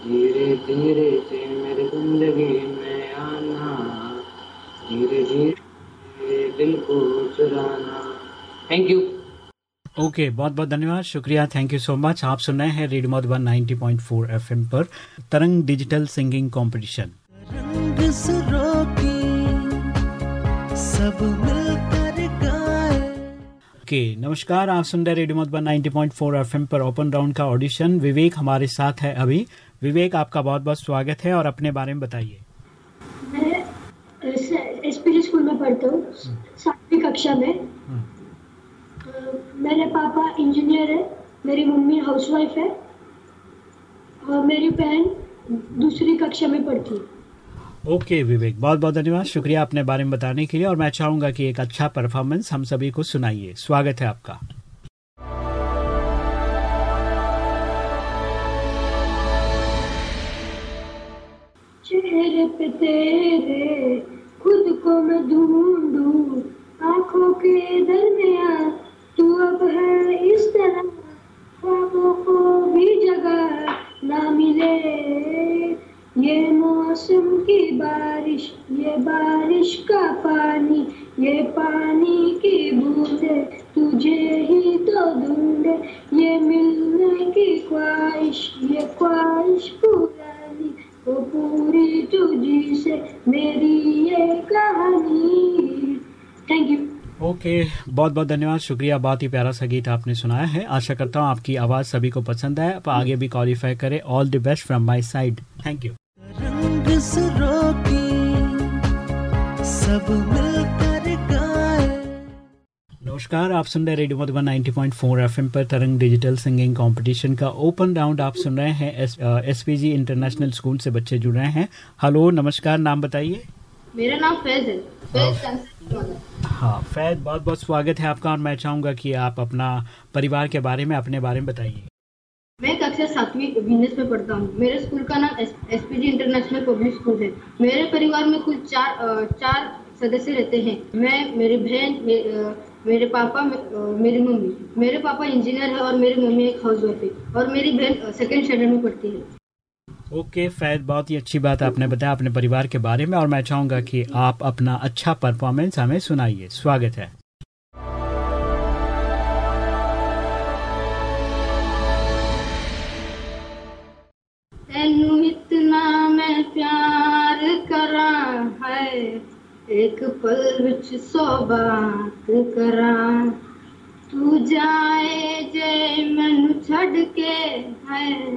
धीरे धीरे से मेरी ज़िंदगी में आना। धीरे धीरे दिल को चुराना। थैंक यू ओके okay, बहुत बहुत धन्यवाद। शुक्रिया थैंक यू सो मच आप सुन रहे हैं रेडियो मधुबन 90.4 एफएम पर तरंग डिजिटल सिंगिंग कंपटीशन रंग सब मिलकर गाए ओके नमस्कार आप सुन रहे रेडियो मधुबन 90.4 एफएम पर ओपन राउंड का ऑडिशन। विवेक हमारे साथ है अभी। विवेक आपका बहुत बहुत स्वागत है और अपने बारे में बताइए। मैं स्कूल में पढ़ता हूँ सातवीं कक्षा में। अ, मेरे पापा इंजीनियर है मेरी मम्मी हाउसवाइफ है। और मेरी बहन दूसरी कक्षा में पढ़ती है। ओके, विवेक। बहुत बहुत धन्यवाद। शुक्रिया अपने बारे में बताने के लिए, और मैं चाहूँगा कि एक अच्छा परफॉर्मेंस हम सभी को सुनाइए। स्वागत है आपका। चेहरे पे तेरे, खुद को मैं ढूंढूं, आँखों के दरमियाँ तू अब है इस तरह को भी जगह ना मिले। ये मौसम की बारिश ये बारिश का पानी ये पानी की बूंदे तुझे ही तो ढूंढे ये मिलने की ख्वाहिश ये ख्वाहिश पुरानी वो पूरी तुझी से मेरी ये कहानी। थैंक यू ओके okay, बहुत बहुत धन्यवाद शुक्रिया बहुत ही प्यारा सा गीत आपने सुनाया है। आशा करता हूँ आपकी आवाज़ सभी को पसंद है आप आगे भी क्वालिफाई करें। All the best from my side thank you रंग की सब मिलकर गाए। नमस्कार आप सुन रहे हैं रेडियो मधुबन 90.4 एफएम पर तरंग डिजिटल सिंगिंग कंपटीशन का ओपन राउंड। आप सुन रहे हैं S P G international school से बच्चे जुड़ रहे हैं। हेलो नमस्कार नाम बताइए। मेरा नाम फैज है। फैज हाँ। फैद बहुत बहुत स्वागत है आपका और मैं चाहूँगा कि आप अपना परिवार के बारे में अपने बारे में बताइए। मैं कक्षा सातवीं बिज़नेस में पढ़ता हूँ। मेरे स्कूल का नाम S P G international public school है। मेरे परिवार में कुल चार चार सदस्य रहते हैं। मैं मेरी बहन मेरे पापा मेरी मम्मी। मेरे पापा इंजीनियर है और मेरी मम्मी एक हाउस वाइफ है और मेरी बहन सेकेंड स्टैंडर्ड में पढ़ती है। ओके okay, फैद बहुत ही अच्छी बात आपने बताया अपने परिवार के बारे में और मैं चाहूँगा कि आप अपना अच्छा परफॉर्मेंस हमें सुनाइए। स्वागत है। एक पल विच सौ बात करा। तू जाए जे मैनू छड़ के है।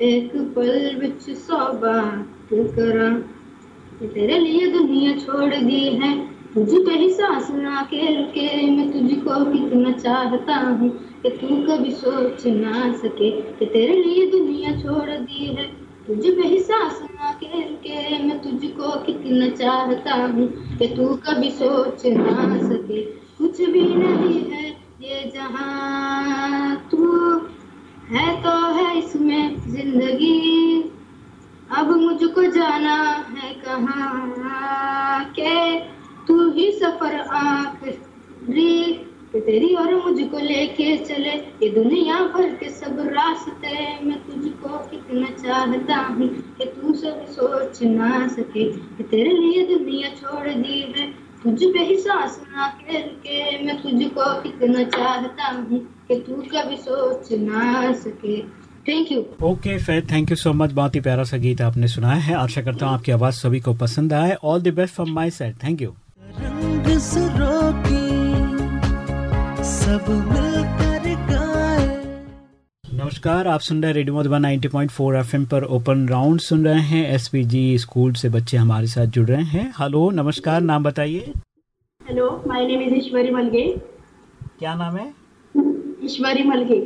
एक पल विच सौ बात करा। ये तेरे लिए दुनिया छोड़ दी है। तुझ पे ही सांस ना के। रुके मैं तुझको कितना चाहता हूँ कि तू कभी सोच ना सके कि तेरे लिए दुनिया छोड़ दी है। तुझ के मैं तुझको कितना चाहता हूँ कि तू कभी सोच ना सके। कुछ भी नहीं है ये जहाँ तू है तो है इसमें ज़िंदगी। अब मुझको जाना है कहाँ के? तू ही सफ़र आखिरी कि तेरी और मुझको लेके चले। ये दुनिया भर के सब रास्ते मैं तुझको कितना चाहता हूँ कि तू सब सोच ना सके। कि तेरे लिए दुनिया छोड़ दी है। तुझ पे ही सांस ना करके मैं तुझको कितना चाहता हूँ कि तू कभी सोच ना सके। थैंक यू ओके फिर थैंक यू सो मच बहुत ही प्यारा सा गीत आपने सुनाया है। आशा करता हूँ आपकी आवाज़ सभी को पसंद आए। All the best from my side thank you की सब मिलकर गाए। नमस्कार आप सुन रहे हैं रेडियो मधुबन 90.4 एफएम पर ओपन राउंड सुन रहे हैं एसपीजी स्कूल से बच्चे हमारे साथ जुड़ रहे हैं। हेलो नमस्कार नाम बताइए। Hello my name is Ishwari Malge क्या नाम है? ईश्वरी मलगे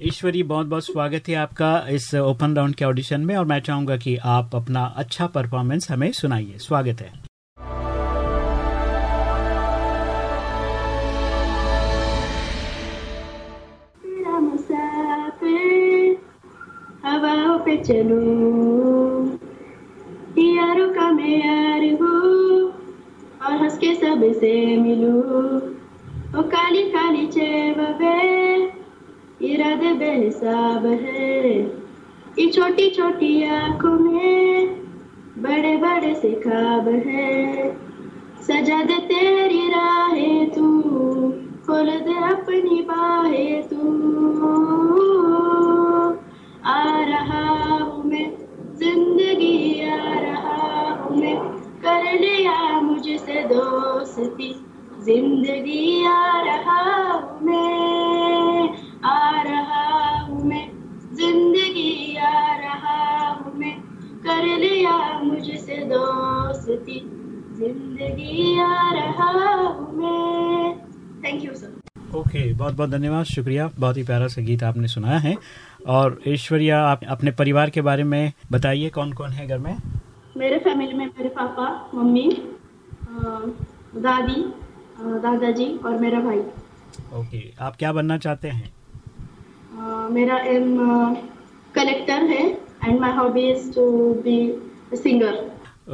ईश्वरी बहुत बहुत स्वागत है आपका इस ओपन राउंड के ऑडिशन में और मैं चाहूँगा कि आप अपना अच्छा परफॉर्मेंस हमें सुनाइए। स्वागत है। पे चलूँ यारों का मैं यार हूँ और हंस के सबसे मिलूं ओ काली काली चेब इरादे बेहिसाब है ये छोटी छोटी आँखों में बड़े बड़े से खाब है सजा दे तेरी राहें तू खोल दे अपनी बाहें तू ज़िंदगी आ रहा हूँ मैं कर लिया मुझसे दोस्ती। ज़िंदगी आ रहा हूँ मैं आ रहा हूँ मैं ज़िंदगी आ रहा हूँ मैं कर लिया मुझसे दोस्ती। ज़िंदगी आ रहा हूँ मैं thank you sir okay okay, बहुत बहुत धन्यवाद शुक्रिया। बहुत ही प्यारा सा गीत आपने सुनाया है। और ऐश्वर्या आप अपने परिवार के बारे में बताइए कौन कौन है घर में? मेरे फैमिली में मेरे पापा मम्मी दादी दादाजी और मेरा भाई। ओके आप क्या बनना चाहते हैं? मेरा एम कलेक्टर है and my hobby is to be singer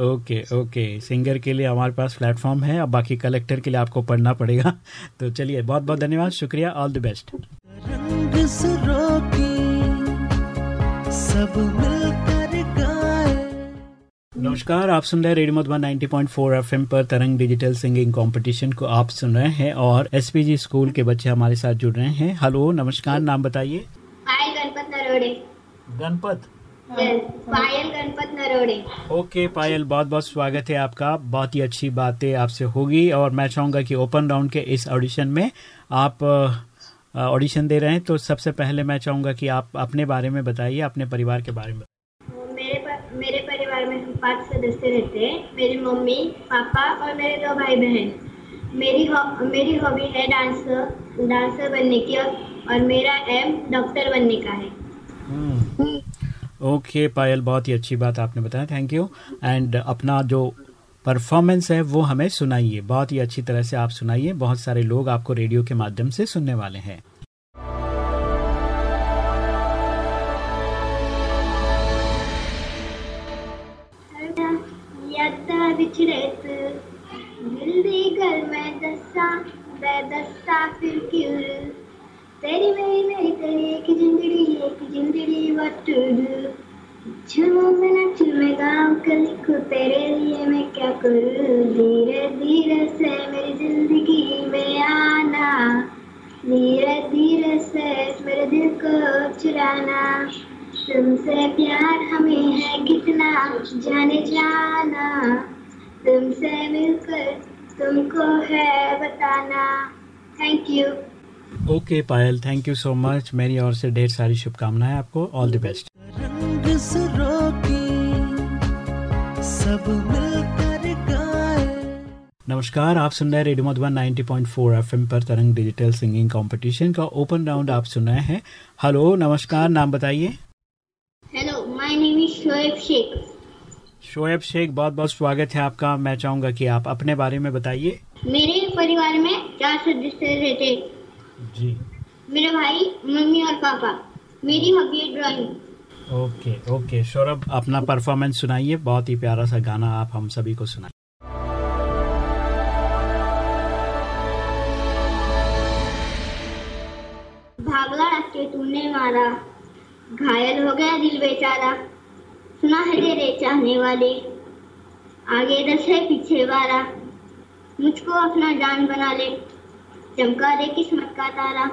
okay okay singer के लिए हमारे पास प्लेटफॉर्म है अब बाकी कलेक्टर के लिए आपको पढ़ना पड़ेगा। तो चलिए बहुत बहुत धन्यवाद शुक्रिया ऑल द बेस्ट रंग सुरों की सब मिलकर गाए। नमस्कार आप सुन रहे हैं रेडियो मधुबन 90.4 एफएम पर तरंग डिजिटल सिंगिंग कंपटीशन को आप सुन रहे हैं और एसपीजी स्कूल के बच्चे हमारे साथ जुड़ रहे हैं। हेलो नमस्कार नाम बताइए। पायल गणपत नरोड़े। गणपत? पायल गणपत नरोड़े। ओके पायल बहुत बहुत स्वागत है आपका। बहुत ही अच्छी बातें आपसे होगी और मैं चाहूँगा कि ओपन राउंड के इस ऑडिशन में आप ऑडिशन दे रहे हैं तो सबसे पहले मैं चाहूँगा कि आप अपने बारे में बताइए अपने परिवार के बारे में। मेरे प- मेरे परिवार में हम पाँच सदस्य रहते हैं। मेरी मम्मी पापा और मेरे दो भाई बहन। मेरी हॉ- मेरी हॉबी है डांसर डांसर बनने की और, और मेरा एम डॉक्टर बनने का है। ओके okay, पायल बहुत ही अच्छी बात आपने बताया थैंक यू एंड अपना जो परफॉर्मेंस है वो हमें सुनाइए बहुत ही अच्छी तरह से आप सुनाइए बहुत सारे लोग आपको रेडियो के माध्यम से सुनने वाले हैं तेरी मेरी मेरी तेरी एक जिंदड़ी एक जिंदड़ी वट झूमो मैं नाचू मैं गाँव कर लिखूं तेरे लिए मैं क्या करूँ? धीरे धीरे से मेरी ज़िंदगी में आना। धीरे धीरे से मेरे दिल को चुराना। तुमसे प्यार हमें है कितना? जाने जाना। तुमसे मिलकर तुमको है बताना। Thank you okay Payal thank you so much मेरी ओर से ढेर सारी शुभकामनाएँ आपको. ऑल द बेस्ट रंग सब मिलकर गाए। नमस्कार आप सुन रहे हैं रेडियो मधुबन 90.4 एफएम पर तरंग डिजिटल सिंगिंग कंपटीशन का ओपन राउंड आप सुन रहे हैं। हेलो नमस्कार नाम बताइए। Hello my name is Shoaib Sheikh Shoaib Sheikh बहुत बहुत स्वागत है आपका। मैं चाहूँगा कि आप अपने बारे में बताइए। मेरे परिवार में चार सदस्य रहते हैं। जी। मेरे भाई मम्मी और पापा। मेरी हॉबी है ड्राइंग ओके ओके सौरभ। अपना परफॉर्मेंस सुनाइए बहुत ही प्यारा सा गाना आप हम सभी को सुनाइए। भागला रास्ते तुमने मारा घायल हो गया दिल बेचारा। सुना है तेरे चाहने वाले आगे दस है पीछे बारह मुझको अपना जान बना ले चमका दे किस्मत का तारा।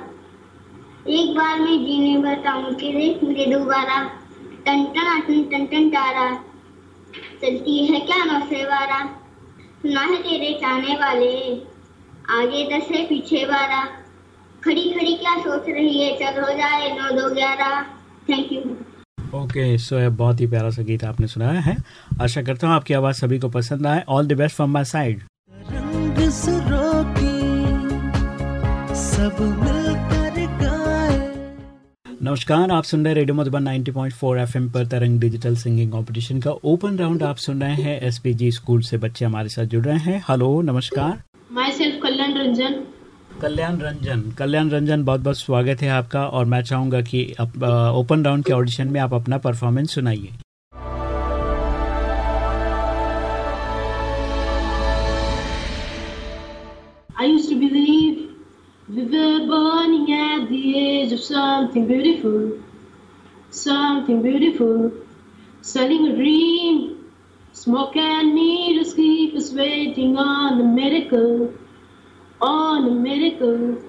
एक बार मैं जीने बताऊँ कि देख मुझे दोबारा। टन टन टन टन तारा चलती है क्या नौ से बारह सुना है तेरे चाहने वाले आगे दस है पीछे बारह खड़ी खड़ी क्या सोच रही है चल हो जाए नौ दो ग्यारह थैंक यू ओके सो ये बहुत ही प्यारा सा गीत आपने सुनाया है आशा करता हूँ आपकी आवाज़ सभी को पसंद आए all the best from my side सब गाए नमस्कार आप सुन रहे हैं रेडियो मधुबन 90.4 एफएम पर तरंग डिजिटल सिंगिंग कंपटीशन का ओपन राउंड। आप सुन रहे हैं एसपीजी स्कूल से बच्चे हमारे साथ जुड़ रहे हैं। हेलो नमस्कार। माई सेल्फ कल्याण रंजन कल्याण रंजन कल्याण रंजन बहुत बहुत स्वागत है आपका और मैं चाहूँगा की ओपन राउंड के ऑडिशन में आप अपना परफॉर्मेंस सुनाइए। Were burning at the edge of something beautiful, something beautiful, selling a dream. Smoke and needles keep us waiting on a miracle, on a miracle.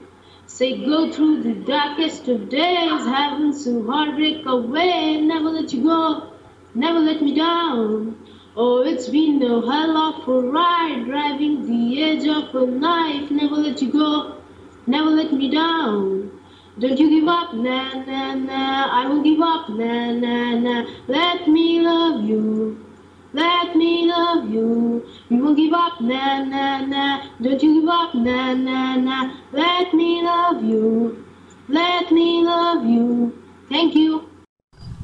Say go through the darkest of days, heaven so heartbreak away, never let you go, never let me down. Oh, it's been a hell of a ride, driving the edge of a life, never let you go, never let me down. Don't you give up, nah, nah, nah, I won't give up, nah, nah, nah. Let me love you, let me love you. You won't give up, nah, nah, nah. Don't you give up, nah, nah, nah. Let me love you, let me love you. Thank you.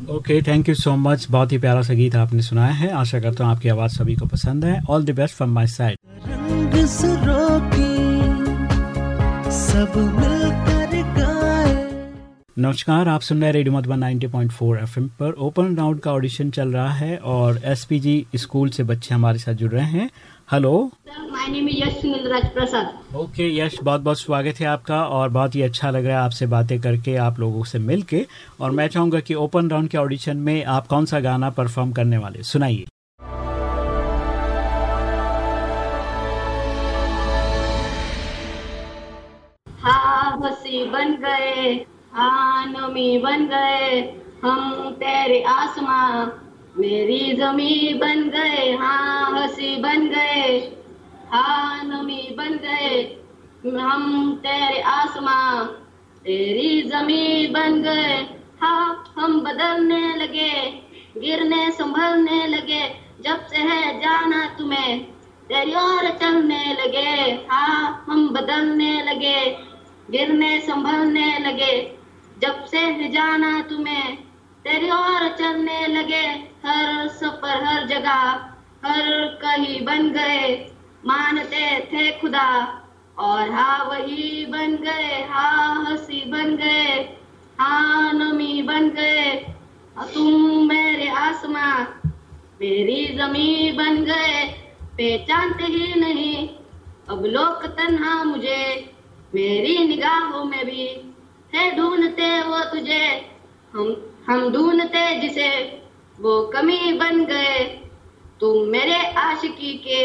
Okay thank you so much बहुत ही प्यारा सा गीत आपने सुनाया है आशा करता हूँ आपकी आवाज़ सभी को पसंद है all the best from my side रंग सुरों की सब मिलकर गाए। नमस्कार आप सुन रहे हैं रेडियो मधुबन 90.4 एफएम पर। ओपन राउंड का ऑडिशन चल रहा है और एसपीजी स्कूल से बच्चे हमारे साथ जुड़ रहे हैं। Hello. My name is Yash Raj Prasad okay Yash बहुत बहुत स्वागत है आपका और बहुत ही अच्छा लग रहा है आपसे बातें करके आप लोगों से मिलके। और मैं चाहूँगा कि ओपन राउंड के ऑडिशन में आप कौन सा गाना परफॉर्म करने वाले सुनाइए। बन गए हाँ नमी बन गए, हम तेरे आसमां, मेरी जमी बन गए हाँ हसी बन गए हाँ नमी बन गए, हम तेरे आसमां, तेरी जमी बन गए हाँ हम बदलने लगे, गिरने संभलने लगे, जब से है जाना तुम्हें, तेरी ओर चलने लगे हाँ हम बदलने लगे गिरने संभलने लगे। जब से जाना तुम्हें तेरी ओर चलने लगे। हर सफ़र हर जगह हर कहीं बन गए। मानते थे खुदा और हा वही बन गए। हा हसी बन गए। हाँ नमी बन गए। हाँ, तुम मेरे आसमां मेरी जमी बन गए। पहचानते ही नहीं अब लोग तन्हा मुझे। मेरी निगाहों में भी है ढूंढते वो तुझे। हम हम ढूंढते जिसे, वो कमी बन गए। तुम मेरे आशिकी के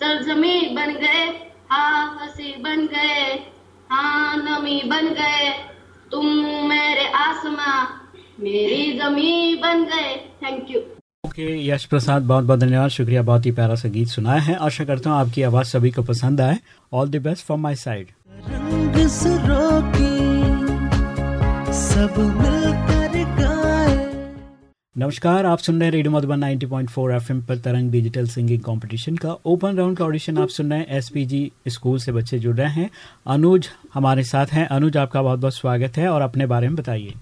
सरजमी बन गए। हाँ हँसी बन गए। हाँ नमी बन गए। तुम मेरे आसमां, मेरी जमी बन गए। Thank you okay, Yash Prasad, बहुत बहुत धन्यवाद। शुक्रिया, बहुत ही प्यारा सा गीत सुनाया है। आशा करता हूँ आपकी आवाज़ सभी को पसंद आए। All the best from my side रंग सुरों सब मिलकर गाए। नमस्कार आप सुन रहे हैं रेडियो मधुबन 90.4 एफएम पर तरंग डिजिटल सिंगिंग कंपटीशन का ओपन राउंड का ऑडिशन आप सुन रहे हैं एसपीजी स्कूल से बच्चे जुड़ रहे हैं। अनुज हमारे साथ हैं। अनुज आपका बहुत बहुत स्वागत है और अपने बारे में बताइए।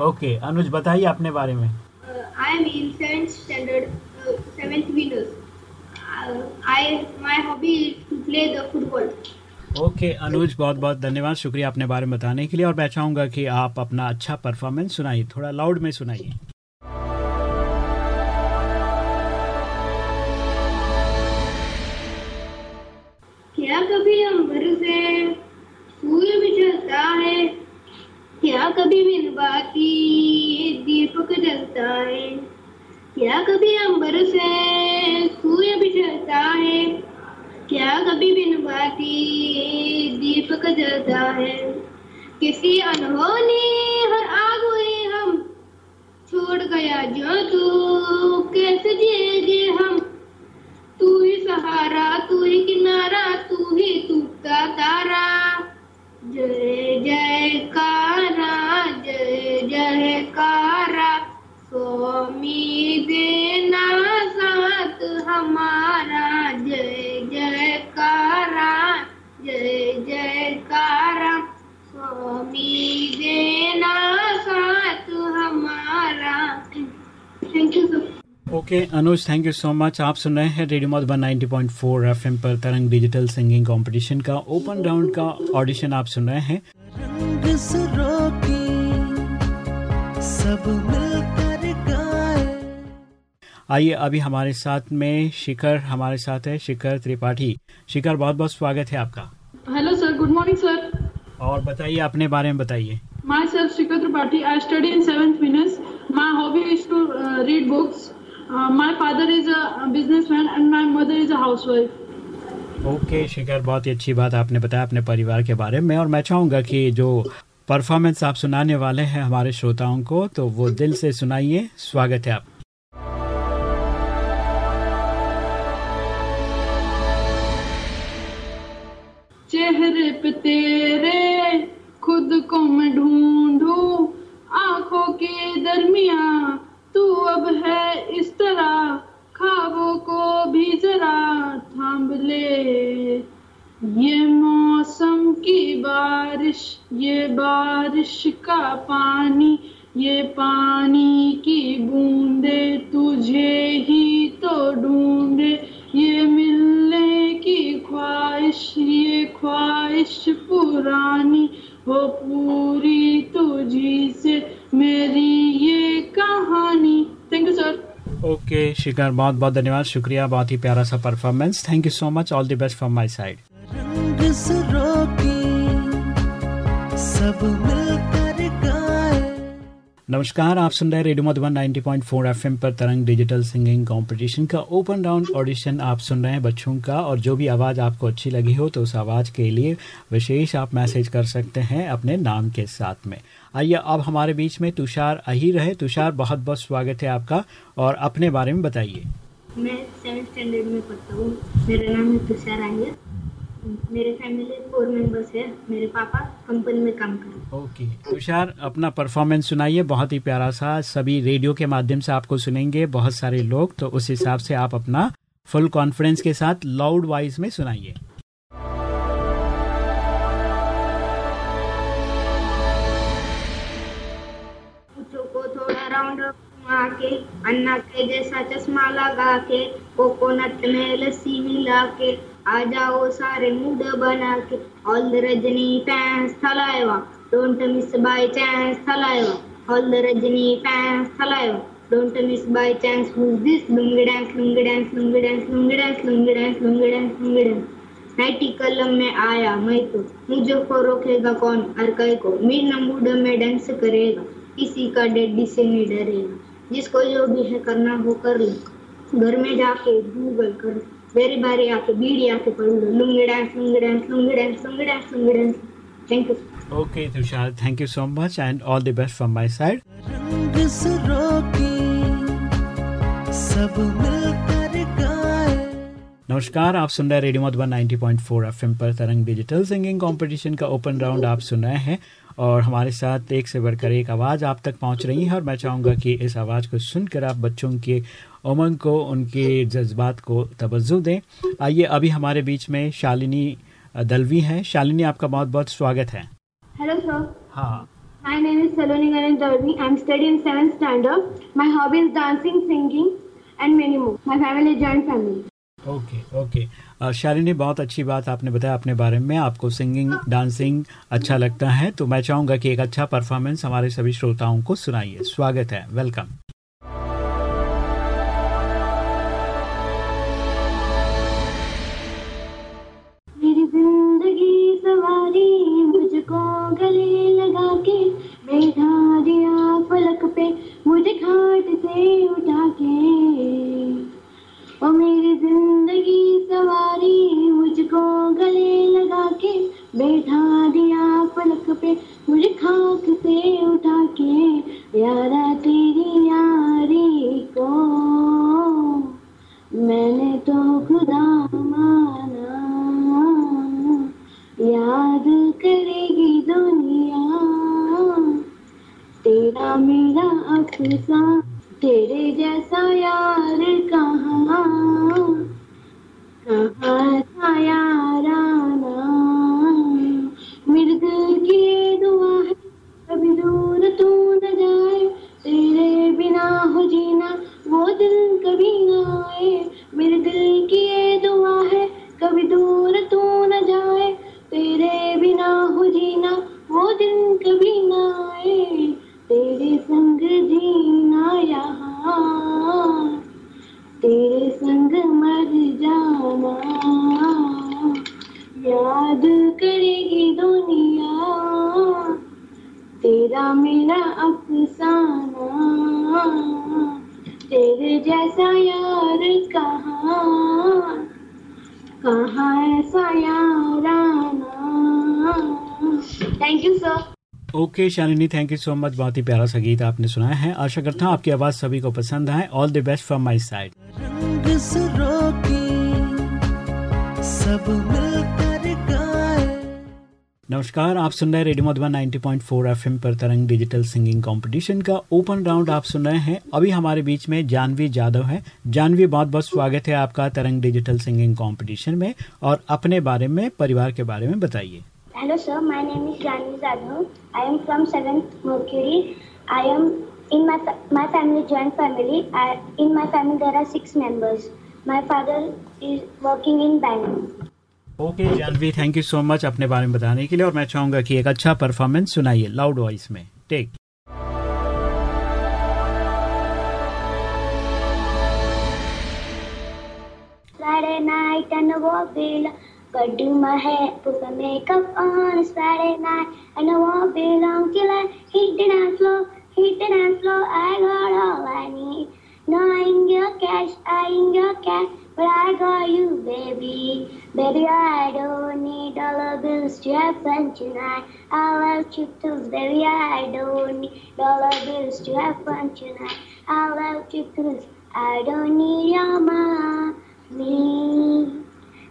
ओके अनुज बताइए अपने बारे में। Uh, am in seventh standard, uh, seventh winners. Uh, I my hobby is to play the football. Okay Anuj बहुत बहुत धन्यवाद। शुक्रिया अपने बारे में बताने के लिए। और मैं चाहूँगा कि आप अपना अच्छा परफॉर्मेंस सुनाइए। थोड़ा लाउड में सुनाइए। क्या कभी अंबर से सूर्य भी चलता है कभी बिन बाती दीपक जलता है? क्या कभी अंबर से है। क्या कभी बिन बाती दीपक जलता है? किसी अनहोनी हर आग हुए हम छोड़ गया जो तू कैसे जिएगे हम? तू ही सहारा, तू ही किनारा, तू ही टूटता तारा। जय जयकारा जय जयकारा स्वामी देना साथ हमारा। स्वामी देना साथ हमारा। Thank you okay Anuj thank you so much आप सुन रहे हैं रेडियो मधुबन 90.4 एफएम पर तरंग डिजिटल सिंगिंग कंपटीशन का ओपन राउंड का ऑडिशन आप सुन रहे हैं। रंग सुरों की सब मिलकर आइए अभी हमारे साथ में शिखर हमारे साथ है शिखर त्रिपाठी। शिखर बहुत बहुत स्वागत है आपका। Hello sir good morning sir. और बताइए अपने बारे में बताइए। Myself Shrikar Tripathi I study in seventh minute my hobby is to read books my father is businessman and my mother is housewife okay Shikhar बहुत ही अच्छी बात आपने बताया अपने परिवार के बारे में। और मैं चाहूँगा कि जो परफॉर्मेंस आप सुनाने वाले हैं हमारे श्रोताओं को तो वो दिल से सुनाइए। स्वागत है आप खुद को मैं ढूंढूं आँखों के दरमिया तू अब है इस तरह खाबों को भी जरा थाम ले। ये मौसम की बारिश, ये बारिश का पानी, ये पानी की बूंदे तुझे ही तो ढूंढे। ये मिलने की ख्वाहिश, ये ख्वाहिश पुरानी हो पूरी तुझी से मेरी ये कहानी। Thank you sir okay Shikhar बहुत बहुत धन्यवाद। शुक्रिया बहुत ही प्यारा सा performance thank you so much all the best from my side सब गाए नमस्कार, आप सुन रहे रेडियो मधुबन 90.4 एफएम पर तरंग डिजिटल सिंगिंग कंपटीशन का ओपन राउंड ऑडिशन आप सुन रहे हैं बच्चों का, और जो भी आवाज़ आपको अच्छी लगी हो तो उस आवाज़ के लिए विशेष आप मैसेज कर सकते हैं अपने नाम के साथ में। आइए अब हमारे बीच में तुषार अहीर है। तुषार, बहुत बहुत स्वागत है आपका, और अपने बारे में बताइए। मैं सेवन स्टैंडर्ड में पढ़ता हूँ। मेरा नाम है तुषार आहिर मेरे फैमिली फोर मेंबर्स है। मेरे पापा कंपनी में काम करते ओके। तुषार अपना परफॉर्मेंस सुनाइए। बहुत ही प्यारा सा सभी रेडियो के माध्यम से आपको सुनेंगे बहुत सारे लोग। तो उस हिसाब से आप अपना फुल कॉन्फिडेंस के साथ लाउड वॉइस में सुनाइए। घुमा के अन्ना के जैसा चश्मा लगा के कोकोनट में लस्सी मिला के आ जाओ सारे मूड बना के। All the Rajni fans Thalaiva. Don't miss by chance Thalaiva. All the Rajni fans Thalaiva. Don't miss by chance who this lungi dance lungi dance lungi dance lungi dance lungi dance lungi dance lungi dance nightie कलम में आया मैं तो। मुझे को रोकेगा कौन? और कई को। मीना मूड में डांस करेगा। किसी का डेडी से नहीं डरेगा। जिसको जो भी है करना हो कर लो। घर में जाके गूगल कर। बारी आके बीड़ी आके पढ़ लो lungi dance lungi dance lungi dance lungi dance lungi dance thank you okay Tushar thank you so much and all the best from my side नमस्कार आप सुन रहे हैं रेडियो मधुबन 90.4 एफएम पर तरंग डिजिटल सिंगिंग कंपटीशन का ओपन राउंड आप सुन रहे हैं। और हमारे साथ एक से बढ़कर एक आवाज़ आप तक पहुँच रही है और मैं चाहूँगा कि इस आवाज़ को सुनकर आप बच्चों के उमंग को उनके जज्बात को तवज्जो दें आइए अभी हमारे बीच में शालिनी दलवी हैं शालिनी आपका बहुत बहुत स्वागत है Hello, sir. हाँ My name is Saloni Ganesh Dalvi. I'm studying 7th standard. My hobby is dancing, singing, and many more. My family is joint family. Okay okay Shalini बहुत अच्छी बात आपने बताया अपने बारे में आपको सिंगिंग डांसिंग अच्छा लगता है तो मैं चाहूँगा कि एक अच्छा परफॉर्मेंस हमारे सभी श्रोताओं को सुनाइए स्वागत है welcome okay Shalini thank you so much बहुत ही प्यारा सा गीत आपने सुनाया है। आशा करता हूँ आपकी आवाज़ सभी को पसंद आए। All the best from my side सब मिलकर नमस्कार आप सुन रहे हैं रेडियो मधुबन 90.4 एफएम पर तरंग डिजिटल सिंगिंग कंपटीशन का ओपन राउंड आप सुन रहे हैं। अभी हमारे बीच में जानवी जादव है। जानवी बहुत बहुत स्वागत है आपका तरंग डिजिटल सिंगिंग कंपटीशन में और अपने बारे में परिवार के बारे में बताइए। Hello, sir. My name is Janvi Zadhav. I am from 7th Mercury. I am in my fa- my family joint family. I, in my family there are six members. My father is working in bank. Okay Janvi thank you so much अपने बारे में बताने के लिए और मैं चाहूँगा कि एक अच्छा परफॉर्मेंस सुनाइए लाउड वॉइस में take Friday night and I walk. But do my hair, put my makeup on. It's Friday night and I won't be long till I hit the dance floor. Hit the dance floor, I got all I need. No, I ain't your cash, I ain't your cash, but I got you, baby. Baby, I don't need dollar bills to have fun tonight. I love too, baby. I don't need dollar bills to have fun tonight. I love too. I don't need your money.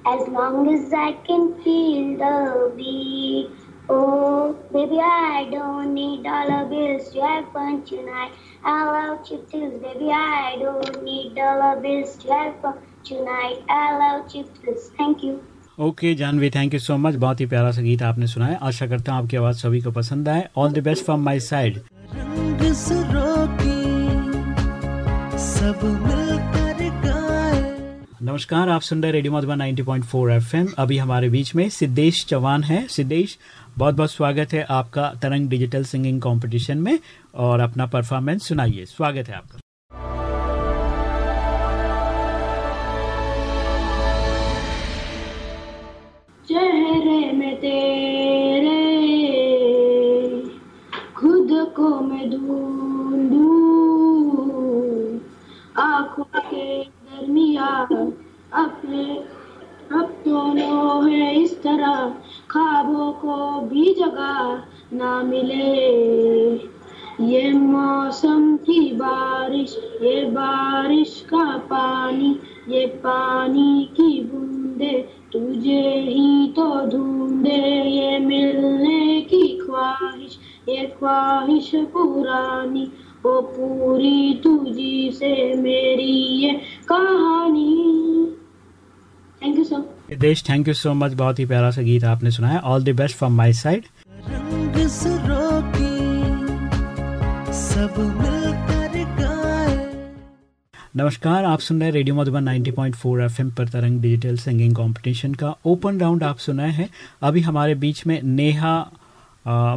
As long as I can feel the beat. Oh, baby, I don't need dollar bills to have fun tonight. I love you too, baby. I don't need dollar bills to have fun tonight. I love you too. Thank you. Okay okay, Janvi thank you so much बहुत ही प्यारा सा गीत आपने सुनाया आशा करता हूँ आपकी आवाज़ सभी को पसंद आए all the best from my side सब नमस्कार, आप सुन रहे रेडियो मधुबन 90.4 एफएम। अभी हमारे बीच में सिद्धेश चौहान है। सिद्धेश बहुत बहुत स्वागत है आपका तरंग डिजिटल सिंगिंग कंपटीशन में और अपना परफॉर्मेंस सुनाइए। स्वागत है आपका। चेहरे में तेरे, खुद को मैं ढूंढूं। आँखों के अपने अब दोनों है इस तरह। खाबों को भी जगह ना मिले। ये मौसम की बारिश, ये बारिश का पानी, ये पानी की बूंदे, तुझे ही तो ढूंढे। ये मिलने की ख्वाहिश, ये ख्वाहिश पुरानी, वो पूरी तुझी से मेरी, ये कहानी। Thank you sir Siddhesh thank you so much बहुत ही प्यारा सा गीत आपने सुनाया। All the best from my side सब मिलकर नमस्कार आप सुन रहे हैं रेडियो मधुबन 90.4 एफएम पर तरंग डिजिटल सिंगिंग कंपटीशन का ओपन राउंड आप सुनाए हैं। अभी हमारे बीच में नेहा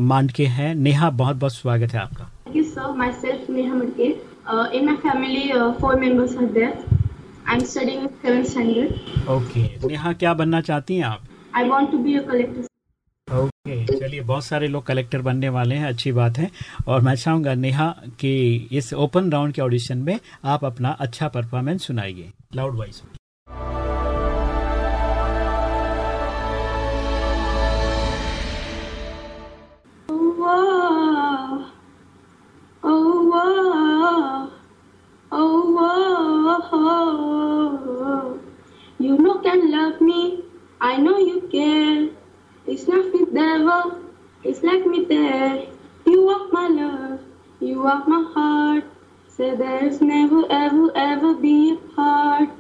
मांडके हैं। नेहा बहुत बहुत स्वागत है आपका। Thank you, sir. Myself, Neha Murke. Uh, in my family, uh, four members are there. I'm studying seventh standard. Okay. Neha क्या बनना चाहती हैं आप I want to be a collector. Okay चलिए बहुत सारे लोग कलेक्टर बनने वाले हैं अच्छी बात है और मैं चाहूँगा नेहा कि इस ओपन राउंड के ऑडिशन में आप अपना अच्छा परफॉर्मेंस सुनाइए loud voice oh, oh, You know can love me, I know you can. It's not me devil, it's like me there. You are my love, you are my heart. Say there's never ever ever be apart.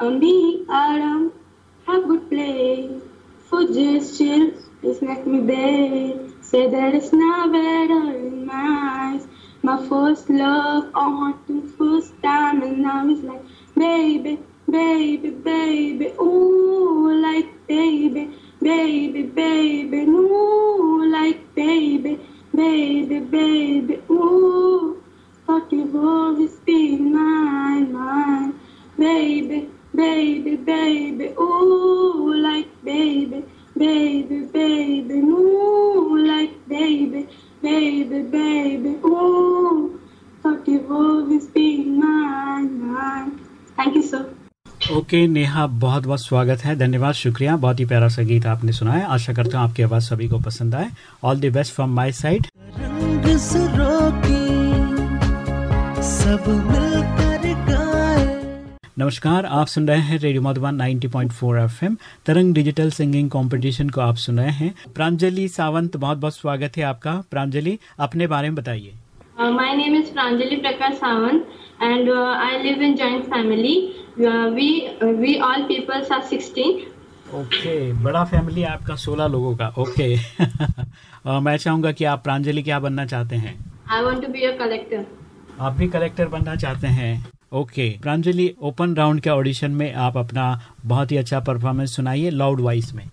And me, Adam, have good play. For just chill, it's make me bed. Say that it's not better in my eyes. My first love, I want the first time, and now it's like, baby, baby, baby, ooh, like baby, baby, baby, ooh, like baby, baby, baby, ooh. Thought you've always been mine, mine, baby, baby, baby, ooh, like baby, baby, baby, ooh, like baby, baby, baby, ooh. Thought you've always been mine, mine. Thank you, sir. Okay okay, Neha बहुत बहुत स्वागत है धन्यवाद शुक्रिया बहुत ही प्यारा सा गीत आपने है आशा करता हूँ आपकी आवाज़ सभी को पसंद आए all the best from my side रंग सब मिलकर नमस्कार आप सुन रहे हैं radio Madhuban 90.4 FM. Tarang digital singing competition को आप सुन रहे हैं। प्रांजलि सावंत बहुत बहुत स्वागत है आपका। प्रांजलि अपने बारे में बताइए। Uh, Pranjali Prakash Sawant, and uh, I live in joint family. Uh, we uh, we all people are 16. Okay बड़ा फैमिली आपका 16 लोगों का। ओके और मैं चाहूँगा कि आप प्रांजलि क्या बनना चाहते हैं? I want to be a collector. आप भी कलेक्टर बनना चाहते हैं। ओके। प्रांजलि, ओपन राउंड के ऑडिशन में आप अपना बहुत ही अच्छा परफॉर्मेंस सुनाइए लाउड वॉइस में।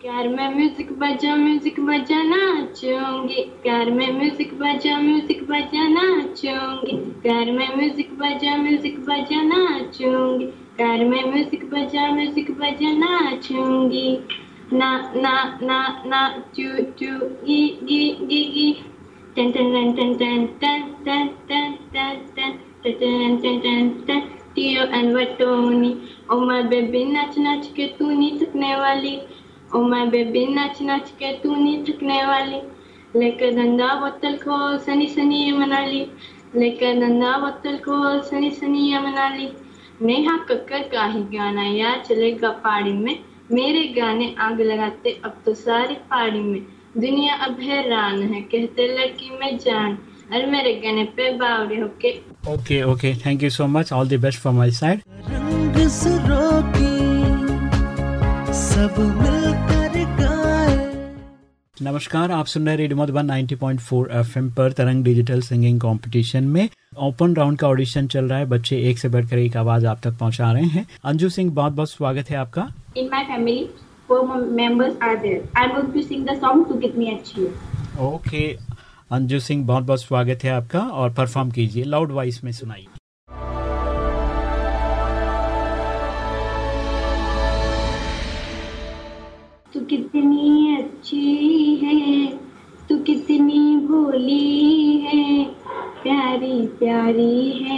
प्यार में म्यूज़िक बजा म्यूज़िक बजा, नाचूँगी। प्यार में म्यूज़िक बजा म्यूज़िक बजा, नाचूँगी। प्यार में म्यूज़िक बजा म्यूज़िक बजा, नाचूँगी। प्यार में म्यूज़िक बजा म्यूज़िक बजा, नाचूँगी। ना ना ना ना चू चू गी गी गी गी टन टन टन टन टन टन टन टन टन टन टन टन टन टन टियो एंड वटोनी ओ माय बेबी नाच नाच के तू नहीं थकने वाली ओ माय बेबी नाच नाच के तू नहीं थकने वाली लेकर धंधा बोतल खोल सनी सनी ये मनाली लेकर धंधा बोतल खोल सनी सनी ये मनाली नेहा कक्कर का ही गाना यार चलेगा पहाड़ी में मेरे गाने आग लगाते अब तो सारी पहाड़ी में दुनिया अब हैरान है। कहते लड़की में जान और मेरे गाने पे बावड़े होके। Okay okay thank you so much all the best for my side सब गाए नमस्कार आप सुन रहे हैं रेडियो मधुबन 90.4 एफएम पर तरंग डिजिटल सिंगिंग कंपटीशन में ओपन राउंड का ऑडिशन चल रहा है बच्चे एक से बढ़कर एक आवाज़ आप तक पहुँचा रहे हैं अंजू सिंह बहुत बहुत स्वागत है आपका In my family, four mem- members are there. I'm going to sing the song to get me achieve. Okay Anju Singh बहुत बहुत स्वागत है आपका और परफॉर्म कीजिए लाउड वॉइस में सुनाइए प्यारी है।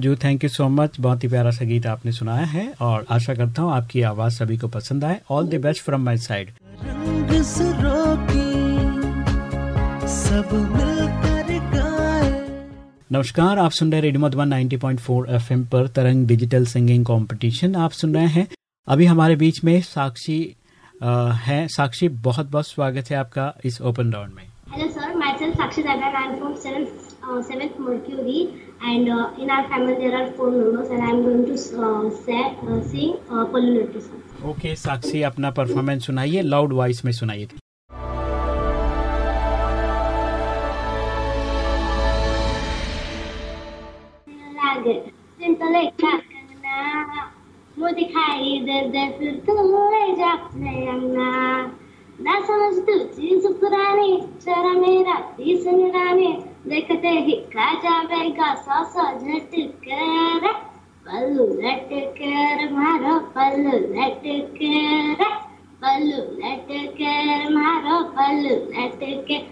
Anju thank you so much बहुत ही प्यारा सा गीत आपने सुनाया है और आशा करता हूँ आपकी आवाज़ सभी को पसंद आए. All the best from my side रंग सुरों की सब मिलकर गाए। नमस्कार आप सुन रहे हैं रेडियो मधुबन 90.4 एफएम पर तरंग डिजिटल सिंगिंग कंपटीशन. आप सुन रहे हैं अभी हमारे बीच में साक्षी अ, है. साक्षी बहुत बहुत स्वागत है आपका इस ओपन राउंड में. Sakshi Dagar. I am from And uh, in our family, there are four members, and I'm going to uh, say, uh, sing uh, Pollinators. Okay, Sakshi अपना परफॉर्मेंस सुनाइए लाउड वॉइस में सुनाइए लागे simple they दे फिर तुम ले जा चीज़ पुरानी चरा मेरा तीस निरानी देखते ही खा जाएगा सा सा झट कर पल लट कर मारो पल लट कर पल लट कर मारो पल लट कर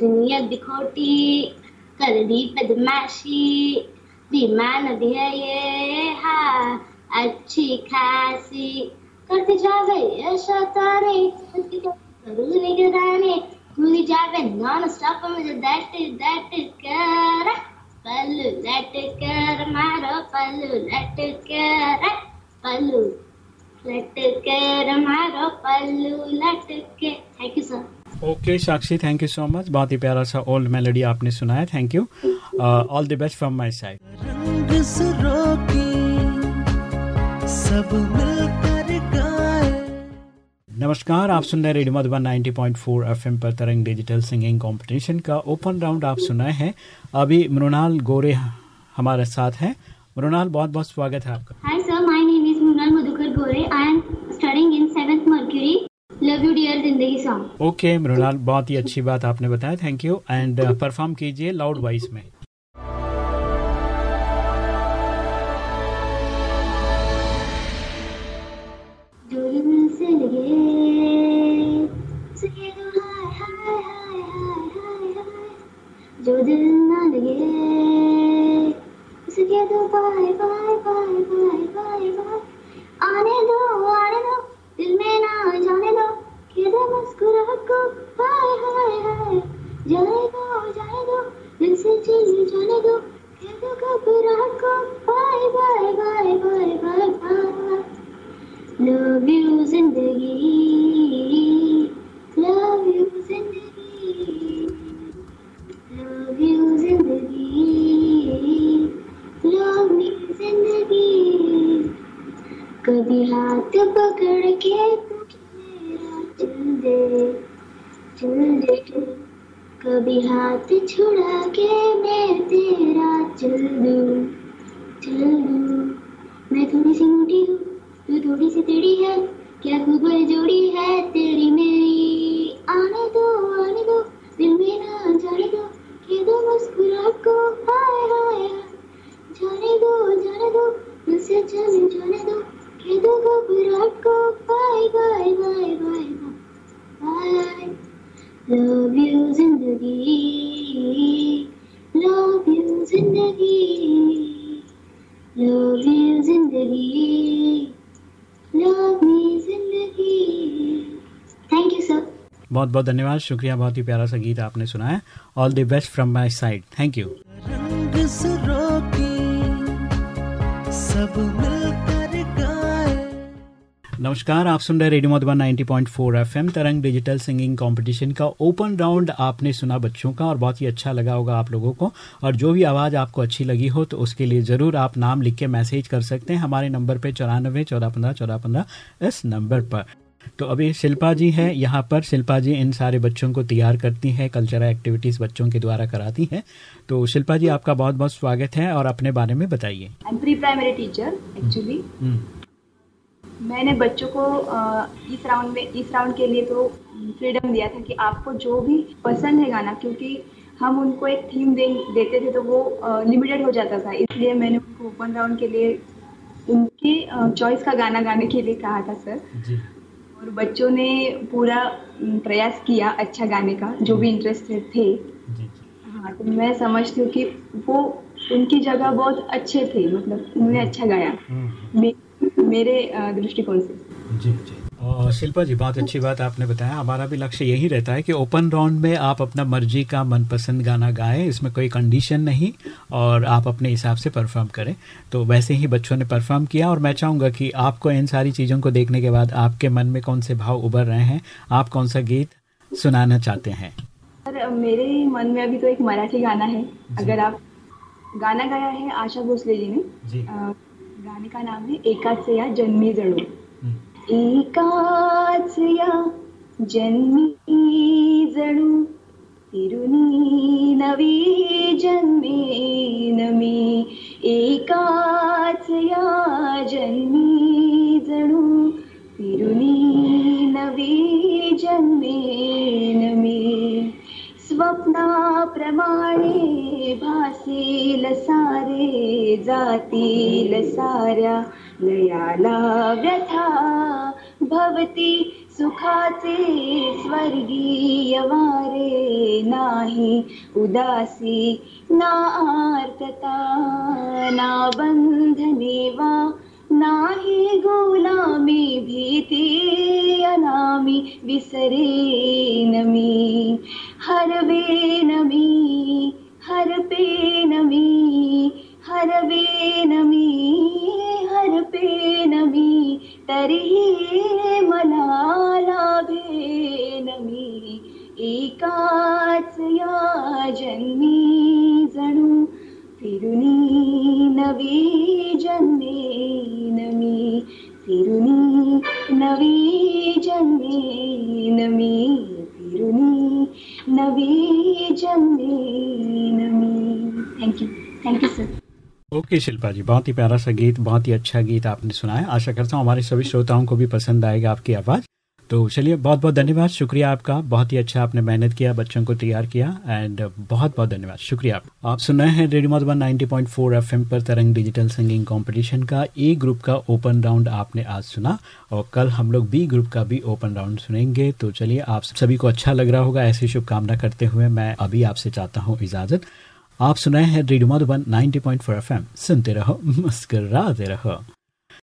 चीज़ रे तेरी नियत दिखोटी कर दी बदमाशी दीमान है ये अच्छी खासी। करते जावे ये करूँ जावे नॉन स्टॉप दैट दैट कर। पल्लू लट कर, मारो पल्लू लट कर। पल्लू मारो पल्लू लट के। Thank you sir okay Sakshi thank you so much बहुत ही प्यारा सा ओल्ड मेलोडी आपने सुनाया. Thank you all the best from my side सुरों सब मिलकर गाए। नमस्कार आप सुन रहे रेडियो मधुबन 90.4 एफएम पर तरंग डिजिटल सिंगिंग कंपटीशन का ओपन राउंड आप सुनाए हैं. अभी मृणाल गोरे हमारे साथ हैं. मृणाल बहुत बहुत स्वागत है आपका. Hi sir, my name is Munal Madhukar Gore. I am studying in 7th Mercury. Love you dear ज़िंदगी सॉन्ग ओके मृणाल बहुत ही अच्छी बात आपने बताया थैंक यू एंड परफॉर्म कीजिए लाउड वॉइस में। जो दिल ना लगे सके तो bye bye bye bye bye bye आने दो आने दो दिल में ना जाने दो के दो मुस्कुराहट को हाय हाय हाय जाने दो जाने दो दिल से चीज़ जाने दो के दो घबराहट को bye bye bye bye bye bye Love you ज़िंदगी Love you ज़िंदगी Love you ज़िंदगी ज़िंदगी कभी हाथ पकड़ के तू कभी हाथ छुड़ा के मैं तेरा चल दूँ चल दूँ मैं थोड़ी सी मोटी हूँ, तू थोड़ी सी टेढ़ी है। क्या खूब जोड़ी है तेरी मेरी? आने दो आने दो, दिल में ना जाने दो के दो मुस्कुराहट को। हाय हाय जाने दो जाने दो दिल से चले जाने दो। के घबराहट को bye bye bye bye bye love you ज़िंदगी लव यू ज़िंदगी लव यू ज़िंदगी लव मी ज़िंदगी थैंक यू सर बहुत बहुत धन्यवाद शुक्रिया बहुत ही प्यारा सा गीत आपने सुनाया all the best from my side thank you सब नमस्कार आप सुन रहे radio Madhuban 90.4 FM Tarang digital singing competition का ओपन राउंड आपने सुना बच्चों का और बहुत ही अच्छा लगा होगा आप लोगों को। और जो भी आवाज़ आपको अच्छी लगी हो तो उसके लिए ज़रूर आप नाम लिख के मैसेज कर सकते हैं हमारे नंबर पे चौरानबे चौदह पंद्रह चौदह पंद्रह इस नंबर पर। तो अभी शिल्पा जी हैं यहाँ पर। शिल्पा जी इन सारे बच्चों को तैयार करती हैं कल्चरल एक्टिविटीज़ बच्चों के द्वारा कराती हैं। तो शिल्पा जी आपका बहुत बहुत स्वागत है और अपने बारे में बताइए। I am pre primary teacher actually मैंने बच्चों को इस राउंड में इस राउंड के लिए तो फ्रीडम दिया था कि आपको जो भी पसंद है गाना क्योंकि हम उनको एक थीम दे देते थे तो वो लिमिटेड हो जाता था। इसलिए मैंने उनको ओपन राउंड के लिए उनके चॉइस का गाना गाने के लिए कहा था सर और बच्चों ने पूरा प्रयास किया अच्छा गाने का जो भी इंटरेस्टेड थे। हाँ तो मैं समझती हूँ कि वो उनकी जगह बहुत अच्छे थे मतलब उन्होंने अच्छा गाया। मे, मेरे दृष्टिकोण से। जी जी। शिल्पा जी बहुत अच्छी बात आपने बताया। हमारा भी लक्ष्य यही रहता है कि ओपन राउंड में आप अपना मर्ज़ी का मनपसंद गाना गाएँ इसमें कोई कंडीशन नहीं और आप अपने हिसाब से परफॉर्म करें। तो वैसे ही बच्चों ने परफॉर्म किया और मैं चाहूँगा कि आपको इन सारी चीज़ों को देखने के बाद आपके मन में कौन से भाव उभर रहे हैं आप कौन सा गीत सुनाना चाहते हैं? सर मेरे मन में अभी तो एक मराठी गाना है। अगर आप गाना गाया है आशा भोसले जी ने। जी। गाने का नाम है एकाच या जन्मी जणू एकाच या जन्मी जणू तिरुनी नवी जन्मे नमी. एकाच या जन्मी जणू तिरुनी नवी जन्मे नमी. स्वप्नाप्रमाणे भासेल सारे जातील साऱ्या लयाला व्यथा भवती सुखाचे स्वर्गीय वारे नाही उदासी ना आर्तता ना बंधने वा नाही गुलामी भीति अनामी हि गो नामी भीते अनामि विसरेनमी। हरबेन हरपेनमी हरबेनमी हरपेनमी तर्हि एकाच या जन्मी जणू ओके शिल्पा जी, बहुत ही प्यारा सा गीत, बहुत ही अच्छा गीत आपने सुनाया। आशा करता हूँ हमारे सभी श्रोताओं को भी पसंद आएगा आपकी आवाज़। तो चलिए बहुत बहुत धन्यवाद। शुक्रिया आपका। बहुत ही अच्छा आपने मेहनत किया, बच्चों को तैयार किया एंड बहुत बहुत धन्यवाद। शुक्रिया आप आप सुन रहे हैं रेडियो मधुबन 90.4 एफएम पर तरंग डिजिटल सिंगिंग कंपटीशन का ए ग्रुप का ओपन राउंड आपने आज सुना, और कल हम लोग बी ग्रुप का भी ओपन राउंड सुनेंगे। तो चलिए, आप सभी को अच्छा लग रहा होगा ऐसी शुभकामना करते हुए मैं अभी आपसे चाहता हूँ इजाज़त। आप सुनाए हैं रेडियो मधुबन 90.4 एफएम। सुनते रहो, मुस्कराते रहो।